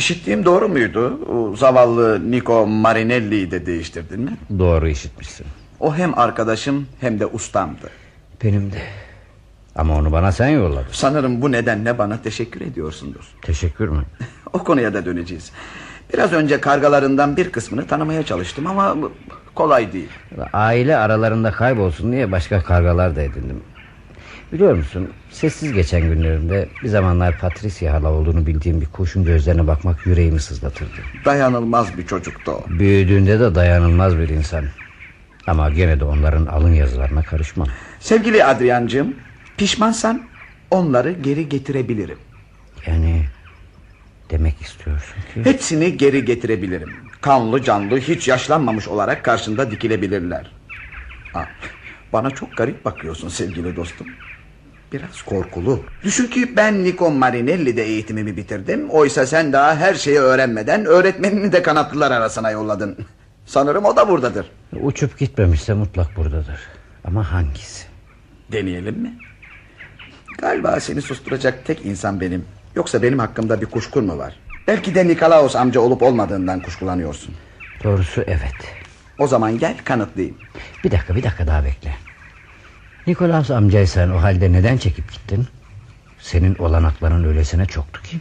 İşittiğim doğru muydu? O zavallı Nico Marinelli'yi de değiştirdin mi? Doğru işitmişsin. O hem arkadaşım hem de ustamdı. Benim de. Ama onu bana sen yolladın. Sanırım bu nedenle bana teşekkür ediyorsundur. Teşekkür mü? O konuya da döneceğiz. Biraz önce kargalarından bir kısmını tanımaya çalıştım ama kolay değil. Aile aralarında kaybolsun diye başka kargalar da edindim. Biliyor musun sessiz geçen günlerimde bir zamanlar Patricia hala olduğunu bildiğim bir kuşun gözlerine bakmak yüreğimi sızlatırdı. Dayanılmaz bir çocuktu o. Büyüdüğünde de dayanılmaz bir insan. Ama gene de onların alın yazılarına karışmam. Sevgili Adriancığım, pişmansan onları geri getirebilirim. Yani demek istiyorsun ki... Hepsini geri getirebilirim. Kanlı canlı hiç yaşlanmamış olarak karşında dikilebilirler. Ha, bana çok garip bakıyorsun sevgili dostum. Biraz korkulu. Düşün ki ben Nico Marinelli'de eğitimimi bitirdim. Oysa sen daha her şeyi öğrenmeden öğretmenini de kanatlılar arasına yolladın. Sanırım o da buradadır. Uçup gitmemişse mutlak buradadır. Ama hangisi? Deneyelim mi? Galiba seni susturacak tek insan benim. Yoksa benim hakkımda bir kuşkun mu var? Belki de Nikolaos amca olup olmadığından kuşkulanıyorsun. Doğrusu evet. O zaman gel kanıtlayayım. Bir dakika bir dakika daha bekle. Nikolaus amcaysan o halde neden çekip gittin? Senin olanakların öylesine çoktu ki.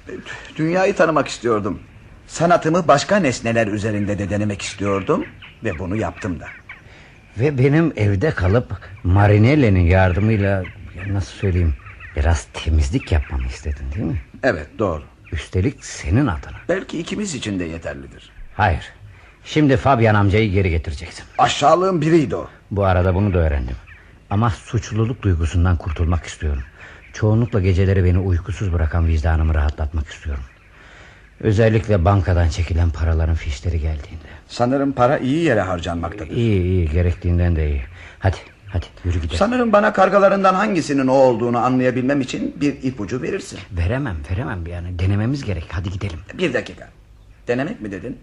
Dünyayı tanımak istiyordum. Sanatımı başka nesneler üzerinde de denemek istiyordum. Ve bunu yaptım da. Ve benim evde kalıp Marinelli'nin yardımıyla ya nasıl söyleyeyim biraz temizlik yapmamı istedin değil mi? Evet doğru. Üstelik senin adına. Belki ikimiz için de yeterlidir. Hayır. Şimdi Fabian amcayı geri getireceksin. Aşağılığın biriydi o. Bu arada bunu da öğrendim. Ama suçluluk duygusundan kurtulmak istiyorum. Çoğunlukla geceleri beni uykusuz bırakan vicdanımı rahatlatmak istiyorum. Özellikle bankadan çekilen paraların fişleri geldiğinde. Sanırım para iyi yere harcanmaktadır. İyi iyi gerektiğinden de iyi. Hadi hadi yürü gidelim. Sanırım bana kargalarından hangisinin o olduğunu anlayabilmem için bir ipucu verirsin. Veremem veremem yani denememiz gerek hadi gidelim. Bir dakika. Denemek mi dedin?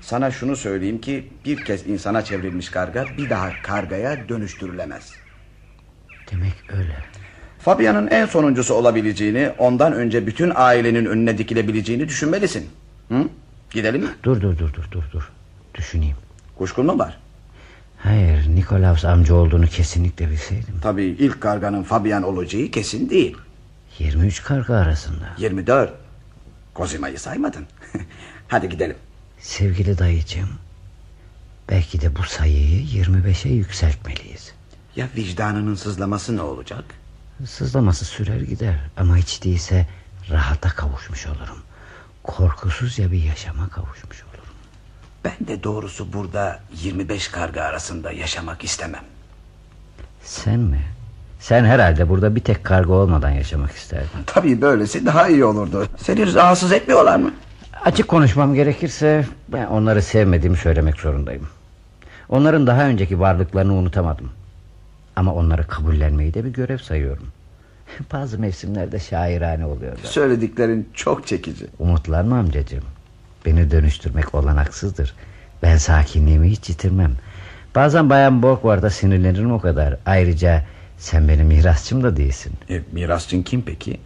Sana şunu söyleyeyim ki bir kez insana çevrilmiş karga bir daha kargaya dönüştürülemez. Demek öyle. Fabian'ın en sonuncusu olabileceğini, ondan önce bütün ailenin önüne dikilebileceğini düşünmelisin. Hı? Gidelim mi? Dur dur dur dur dur dur. Düşüneyim. Kuşkun mu var? Hayır Nikolaus amca olduğunu kesinlikle bilseydim. Tabii ilk karganın Fabian olacağı kesin değil. 23 karga arasında. 24. Kozima'yı saymadın. Hadi gidelim. Sevgili dayıcığım. Belki de bu sayıyı 25'e yükseltmeliyiz. Ya vicdanının sızlaması ne olacak? Sızlaması sürer gider ama hiç değilse rahata kavuşmuş olurum. Korkusuzca bir yaşama kavuşmuş olurum. Ben de doğrusu burada 25 karga arasında yaşamak istemem. Sen mi? Sen herhalde burada bir tek karga olmadan yaşamak isterdin. Tabii böylesi daha iyi olurdu. Seni rahatsız etmiyorlar mı? Açık konuşmam gerekirse ben onları sevmediğimi söylemek zorundayım. Onların daha önceki varlıklarını unutamadım. Ama onları kabullenmeyi de bir görev sayıyorum. Bazı mevsimlerde şairane oluyorlar. Söylediklerin çok çekici. Umutlar mı amcacığım? Beni dönüştürmek olanaksızdır. Ben sakinliğimi hiç yitirmem. Bazen Bayan Borgward'a sinirlenirim o kadar. Ayrıca sen benim mirasçım da değilsin. E, mirasçın kim peki?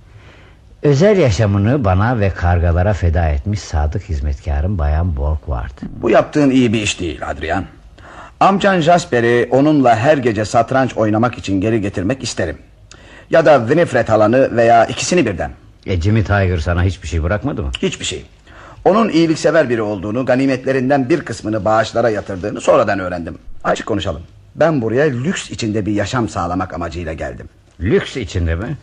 Özel yaşamını bana ve kargalara feda etmiş sadık hizmetkarım Bayan Borgward. Bu yaptığın iyi bir iş değil Adrian. Amcan Jasper'i onunla her gece satranç oynamak için geri getirmek isterim. Ya da Winifred halanı veya ikisini birden. E Jimmy Tiger sana hiçbir şey bırakmadı mı? Hiçbir şey. Onun iyiliksever biri olduğunu, ganimetlerinden bir kısmını bağışlara yatırdığını sonradan öğrendim. Açık konuşalım. Ben buraya lüks içinde bir yaşam sağlamak amacıyla geldim. Lüks içinde mi?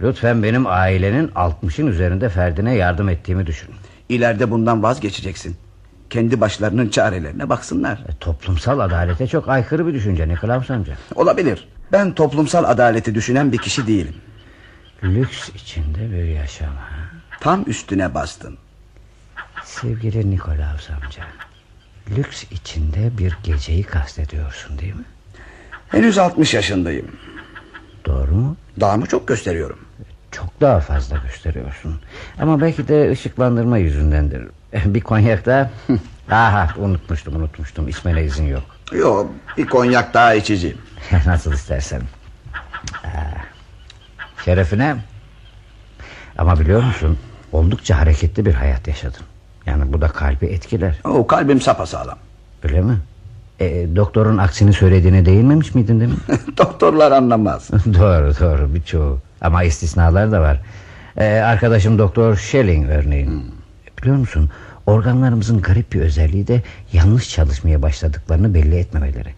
Lütfen benim ailenin 60'ın üzerinde ferdine yardım ettiğimi düşün. İleride bundan vazgeçeceksin. Kendi başlarının çarelerine baksınlar. E, toplumsal adalete çok aykırı bir düşünce Nikolaus amca. Olabilir. Ben toplumsal adaleti düşünen bir kişi değilim. Lüks içinde bir yaşam. Ha? Tam üstüne bastın. Sevgili Nikolaus amca. Lüks içinde bir geceyi kastediyorsun değil mi? Henüz 60 yaşındayım. Doğru mu? Daha mı çok gösteriyorum? Çok daha fazla gösteriyorsun. Ama belki de ışıklandırma yüzündendir. Bir konyak daha. Aha unutmuştum unutmuştum. İçmene izin yok. Yok bir konyak daha içeceğim. Nasıl istersen. Aa, şerefine. Ama biliyor musun? Oldukça hareketli bir hayat yaşadın. Yani bu da kalbi etkiler. O kalbim sapasağlam. Öyle mi? E, doktorun aksini söylediğine değinmemiş miydin demin? Doktorlar anlamaz. doğru doğru birçoğu. Ama istisnalar da var. E, arkadaşım doktor Schelling örneğin. Biliyor musun? Organlarımızın garip bir özelliği de yanlış çalışmaya başladıklarını belli etmemeleri.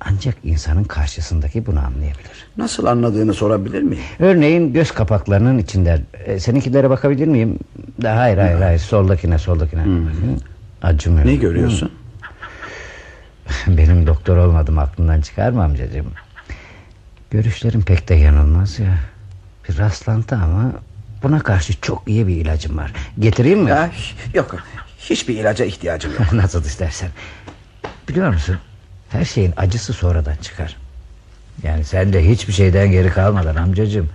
Ancak insanın karşısındaki bunu anlayabilir. Nasıl anladığını sorabilir miyim? Örneğin göz kapaklarının içinde. E, seninkilere bakabilir miyim? De, hayır hayır hayır soldakine soldakine. Hı. Acımıyor. Ne görüyorsun? Benim doktor olmadım aklından çıkarma amcacığım. Görüşlerim pek de yanılmaz ya. Bir rastlantı ama buna karşı çok iyi bir ilacım var. Getireyim mi? Ya, yok hiçbir ilaca ihtiyacım yok. Nasıl istersen. Biliyor musun? Her şeyin acısı sonradan çıkar. Yani sen de hiçbir şeyden geri kalmadan amcacığım.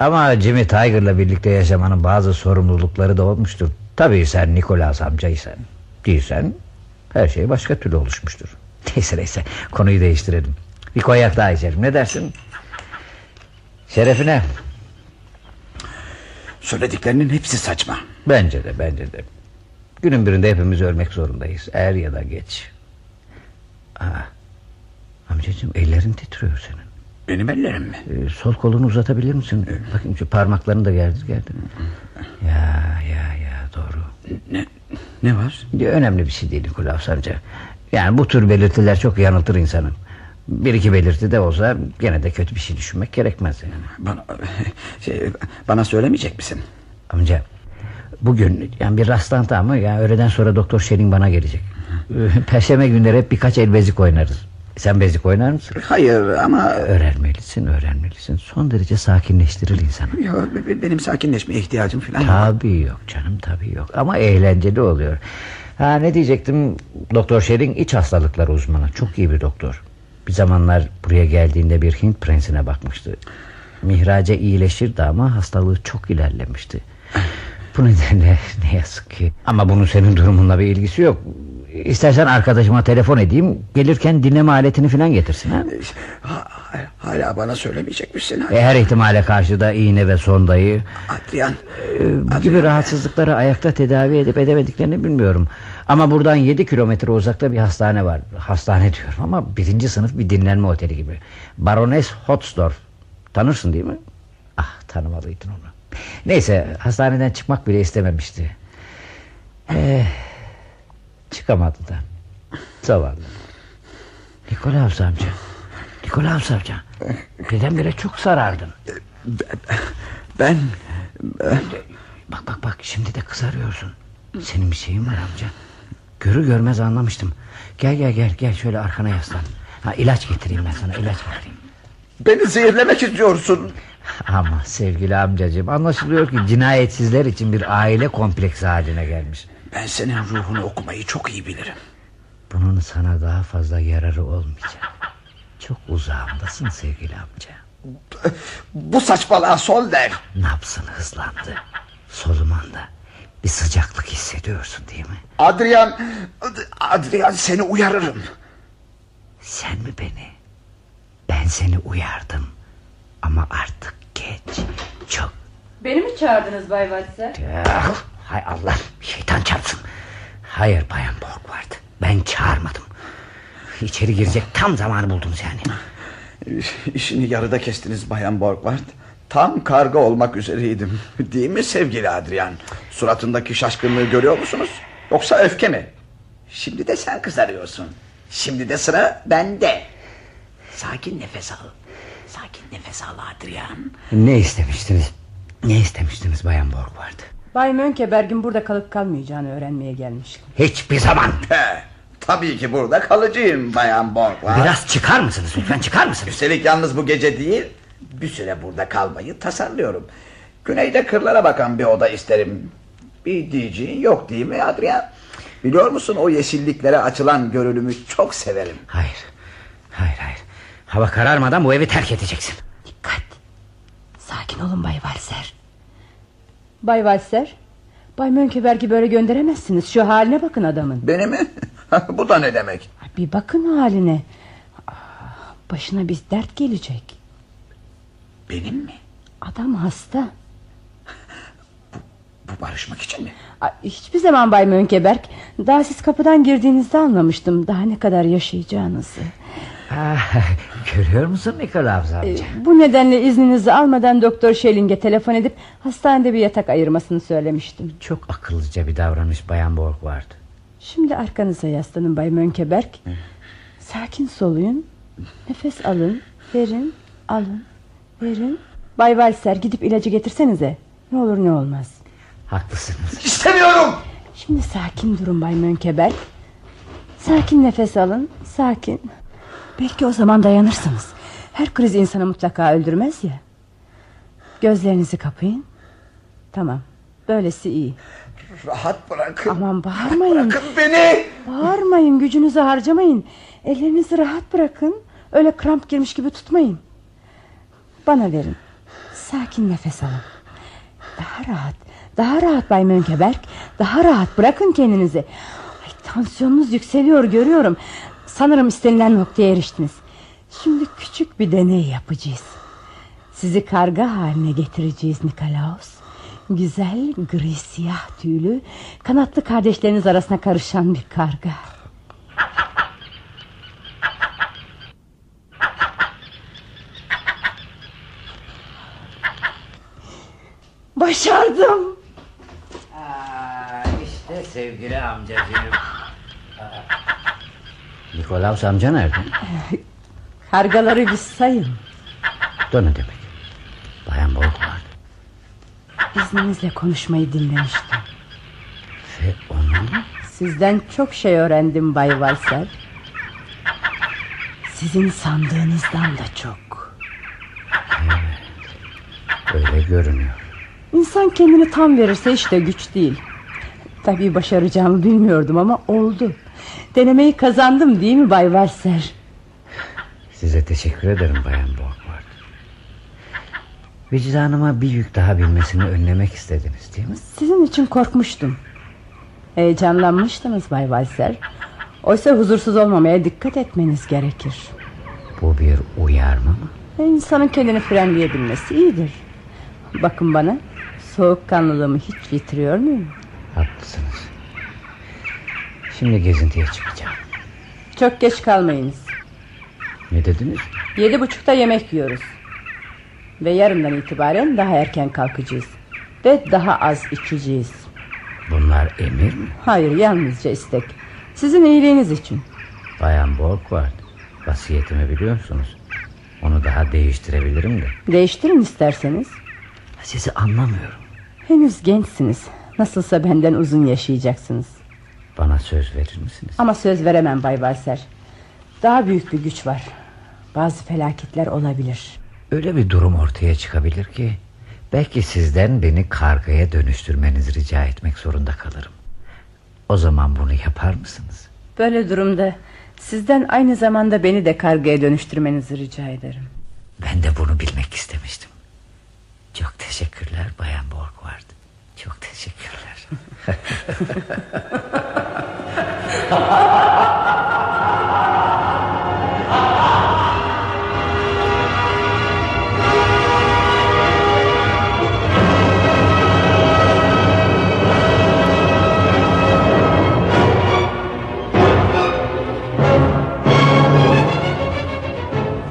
Ama Jimmy Tiger'la birlikte yaşamanın bazı sorumlulukları da olmuştur. Tabii sen Nicholas amcaysan. Değilsen her şey başka türlü oluşmuştur. Neyse neyse konuyu değiştirelim. Bir konyak daha içelim ne dersin? Şerefine. Söylediklerinin hepsi saçma. Bence de bence de. Günün birinde hepimiz ölmek zorundayız. Er ya da geç. Aa, amcacığım ellerin titriyor senin. Benim ellerim mi? Ee, sol kolunu uzatabilir misin? Bakın şu parmaklarını da gerdir gerdir. Ya ya ya doğru. Ne, ne var? Önemli bir şey değil Nikolaus amca. Yani bu tür belirtiler çok yanıltır insanı. Bir iki belirti de olsa gene de kötü bir şey düşünmek gerekmez yani. Bana, şey, bana söylemeyecek misin? Amca bugün yani bir rastlantı ama yani öğleden sonra doktor Şerin bana gelecek. Perşembe günleri hep birkaç el bezik oynarız. Sen bezik oynar mısın? Hayır ama... Öğrenmelisin öğrenmelisin. Son derece sakinleştirir insanı. Ya, benim sakinleşmeye ihtiyacım falan yok. Tabii yok canım tabii yok. Ama eğlenceli oluyor. Ha ne diyecektim? Doktor Şerin iç hastalıkları uzmanı. Çok iyi bir doktor. Bir zamanlar buraya geldiğinde bir Hint prensine bakmıştı. Mihraca iyileşirdi ama hastalığı çok ilerlemişti. Bu nedenle ne yazık ki. Ama bunun senin durumunla bir ilgisi yok. İstersen arkadaşıma telefon edeyim. Gelirken dinleme aletini falan getirsin. Ha? Ha, hala bana söylemeyecek misin? E, her ihtimale karşı da iğne ve sondayı... Adrian... E, bu gibi rahatsızlıkları ayakta tedavi edip edemediklerini bilmiyorum. Ama buradan 7 kilometre uzakta bir hastane var. Hastane diyorum ama birinci sınıf bir dinlenme oteli gibi. Baroness Hotsdorf. Tanırsın değil mi? Ah tanımalıydın onu. Neyse hastaneden çıkmak bile istememişti. Eh, çıkamadı da. Zavallı. Nikolaus amca. Nikolaus amca. Birdenbire çok sarardın. Ben... ben... Bak bak bak şimdi de kızarıyorsun. Senin bir şeyin var amca. Görür görmez anlamıştım. Gel gel gel gel şöyle arkana yaslan. Ha, ilaç getireyim ben sana ilaç getireyim. Beni zehirlemek istiyorsun. Ama sevgili amcacığım anlaşılıyor ki cinayetsizler için bir aile kompleksi haline gelmiş. Ben senin ruhunu okumayı çok iyi bilirim. Bunun sana daha fazla yararı olmayacak. Çok uzağımdasın sevgili amca. Bu saçmalığa son ver. Nabzın hızlandı. Solumanda bir sıcaklık hissediyorsun değil mi? Adrian, Adrian seni uyarırım. Sen mi beni? Ben seni uyardım. Ama artık geç. Çok. Beni mi çağırdınız Bay Watson? Ah, hay Allah şeytan çarpsın. Hayır Bayan Borgward. Ben çağırmadım. İçeri girecek tam zamanı buldunuz yani. İşini yarıda kestiniz Bayan Borgward. Tam karga olmak üzereydim. Değil mi sevgili Adrian? Suratındaki şaşkınlığı görüyor musunuz? Yoksa öfke mi? Şimdi de sen kızarıyorsun. Şimdi de sıra bende. Sakin nefes al. Sakin nefes al Adrian. Ne istemiştiniz? Ne istemiştiniz Bayan Borgward? Bay Mönkeberg'in burada kalıp kalmayacağını öğrenmeye gelmiştim. Hiçbir zaman. He, tabii ki burada kalıcıyım Bayan Borgward. Biraz çıkar mısınız lütfen çıkar mısınız? Üstelik yalnız bu gece değil bir süre burada kalmayı tasarlıyorum. Güneyde kırlara bakan bir oda isterim. Bir diyeceğin yok değil mi Adrian? Biliyor musun o yeşilliklere açılan görünümü çok severim. Hayır. Hayır hayır. Hava kararmadan bu evi terk edeceksin. Dikkat. Sakin olun Bay Valser. Bay Valser, Bay Mönkeberg'i böyle gönderemezsiniz. Şu haline bakın adamın. Beni mi? bu da ne demek? Bir bakın haline. Ah, Başına bir dert gelecek. Benim mi? Adam hasta. Bu barışmak için mi? Hiçbir zaman Bay Mönkeberg Daha siz kapıdan girdiğinizde anlamıştım Daha ne kadar yaşayacağınızı Ah, görüyor musun Nikolaus amca? Ee, Bu nedenle izninizi almadan Doktor Schelling'e telefon edip Hastanede bir yatak ayırmasını söylemiştim Çok akıllıca bir davranış Bayan Borgward. Şimdi arkanıza yaslanın Bay Mönkeberg Sakin soluyun Nefes alın Verin alın Verin Bay Valser gidip ilacı getirsenize. Ne olur ne olmaz. Haklısınız. İstemiyorum. Şimdi sakin durun Bay Mönkeberg Sakin nefes alın Sakin. Belki o zaman dayanırsınız. Her kriz insanı mutlaka öldürmez ya. Gözlerinizi kapayın. Tamam Böylesi iyi. Rahat bırakın. Aman bağırmayın. Bırakın beni. Bağırmayın gücünüzü harcamayın. Ellerinizi rahat bırakın. Öyle kramp girmiş gibi tutmayın Bana verin. Sakin nefes alın. Daha rahat Daha rahat Bay Mönkeberg Daha rahat bırakın kendinizi. Ay, Tansiyonunuz yükseliyor görüyorum. Sanırım istenilen noktaya eriştiniz. Şimdi küçük bir deney yapacağız. Sizi karga haline getireceğiz Nikolaus Güzel gri siyah tüylü Kanatlı kardeşleriniz arasına karışan bir karga Başardım Aa, işte sevgili amcacığım. Nikolaus amca nerede? Kargaları bir sayın Da ne demek? Bayan Borgward. İzninizle konuşmayı dinlemiştim Ve onun Sizden çok şey öğrendim Bay Valser Sizin sandığınızdan da çok öyle görünüyor. İnsan kendini tam verirse işte güç değil. Tabii başaracağımı bilmiyordum ama oldu. Denemeyi kazandım değil mi Bay Valser Size teşekkür ederim Bayan Borgward. Vicdanıma bir yük daha bilmesini önlemek istediniz değil mi? Sizin için korkmuştum. Heyecanlanmıştınız Bay Valser Oysa huzursuz olmamaya dikkat etmeniz gerekir. Bu bir uyarma mı? İnsanın kendini frenleyebilmesi iyidir. Bakın bana Soğukkanlılığımı hiç yitiriyor muyum? Haklısınız. Şimdi gezintiye çıkacağım. Çok geç kalmayınız Ne dediniz? Yedi buçukta yemek yiyoruz Ve yarından itibaren daha erken kalkacağız Ve daha az içeceğiz Bunlar emir mi? Hayır yalnızca istek Sizin iyiliğiniz için Bayan Borgward. Vasiyetimi biliyorsunuz. Onu daha değiştirebilirim de. Değiştirin isterseniz Sizi anlamıyorum. Henüz gençsiniz Nasılsa benden uzun yaşayacaksınız Bana söz verir misiniz? Ama söz veremem Bay Valser Daha büyük bir güç var Bazı felaketler olabilir Öyle bir durum ortaya çıkabilir ki... ...belki sizden beni kargaya dönüştürmenizi rica etmek zorunda kalırım. O zaman bunu yapar mısınız? Böyle durumda Sizden aynı zamanda beni de kargaya dönüştürmenizi rica ederim Ben de bunu bilmek istemiştim. Çok teşekkürler Bayan Borgward. Çok teşekkürler.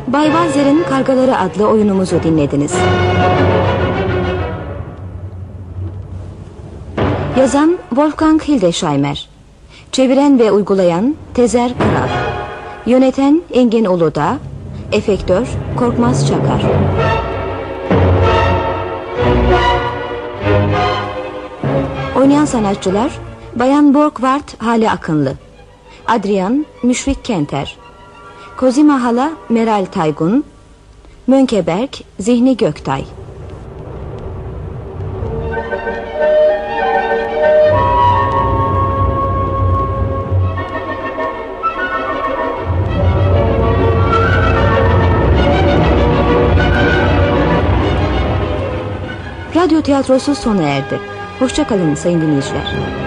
Bay Valzer'e Dalgaları adlı oyunumuzu dinlediniz. Yazan Wolfgang Hildesheimer. Çeviren ve uygulayan Tezer Kral Yöneten Engin Uludağ Efektör Korkmaz Çakar. Oynayan sanatçılar Bayan Borgward Hale Akınlı Adrian Müşfik Kenter Kozima Hala Meral Taygun Mönkeberg Zihni Göktay tiyatrosu sona erdi. Hoşçakalın sayın dinleyiciler.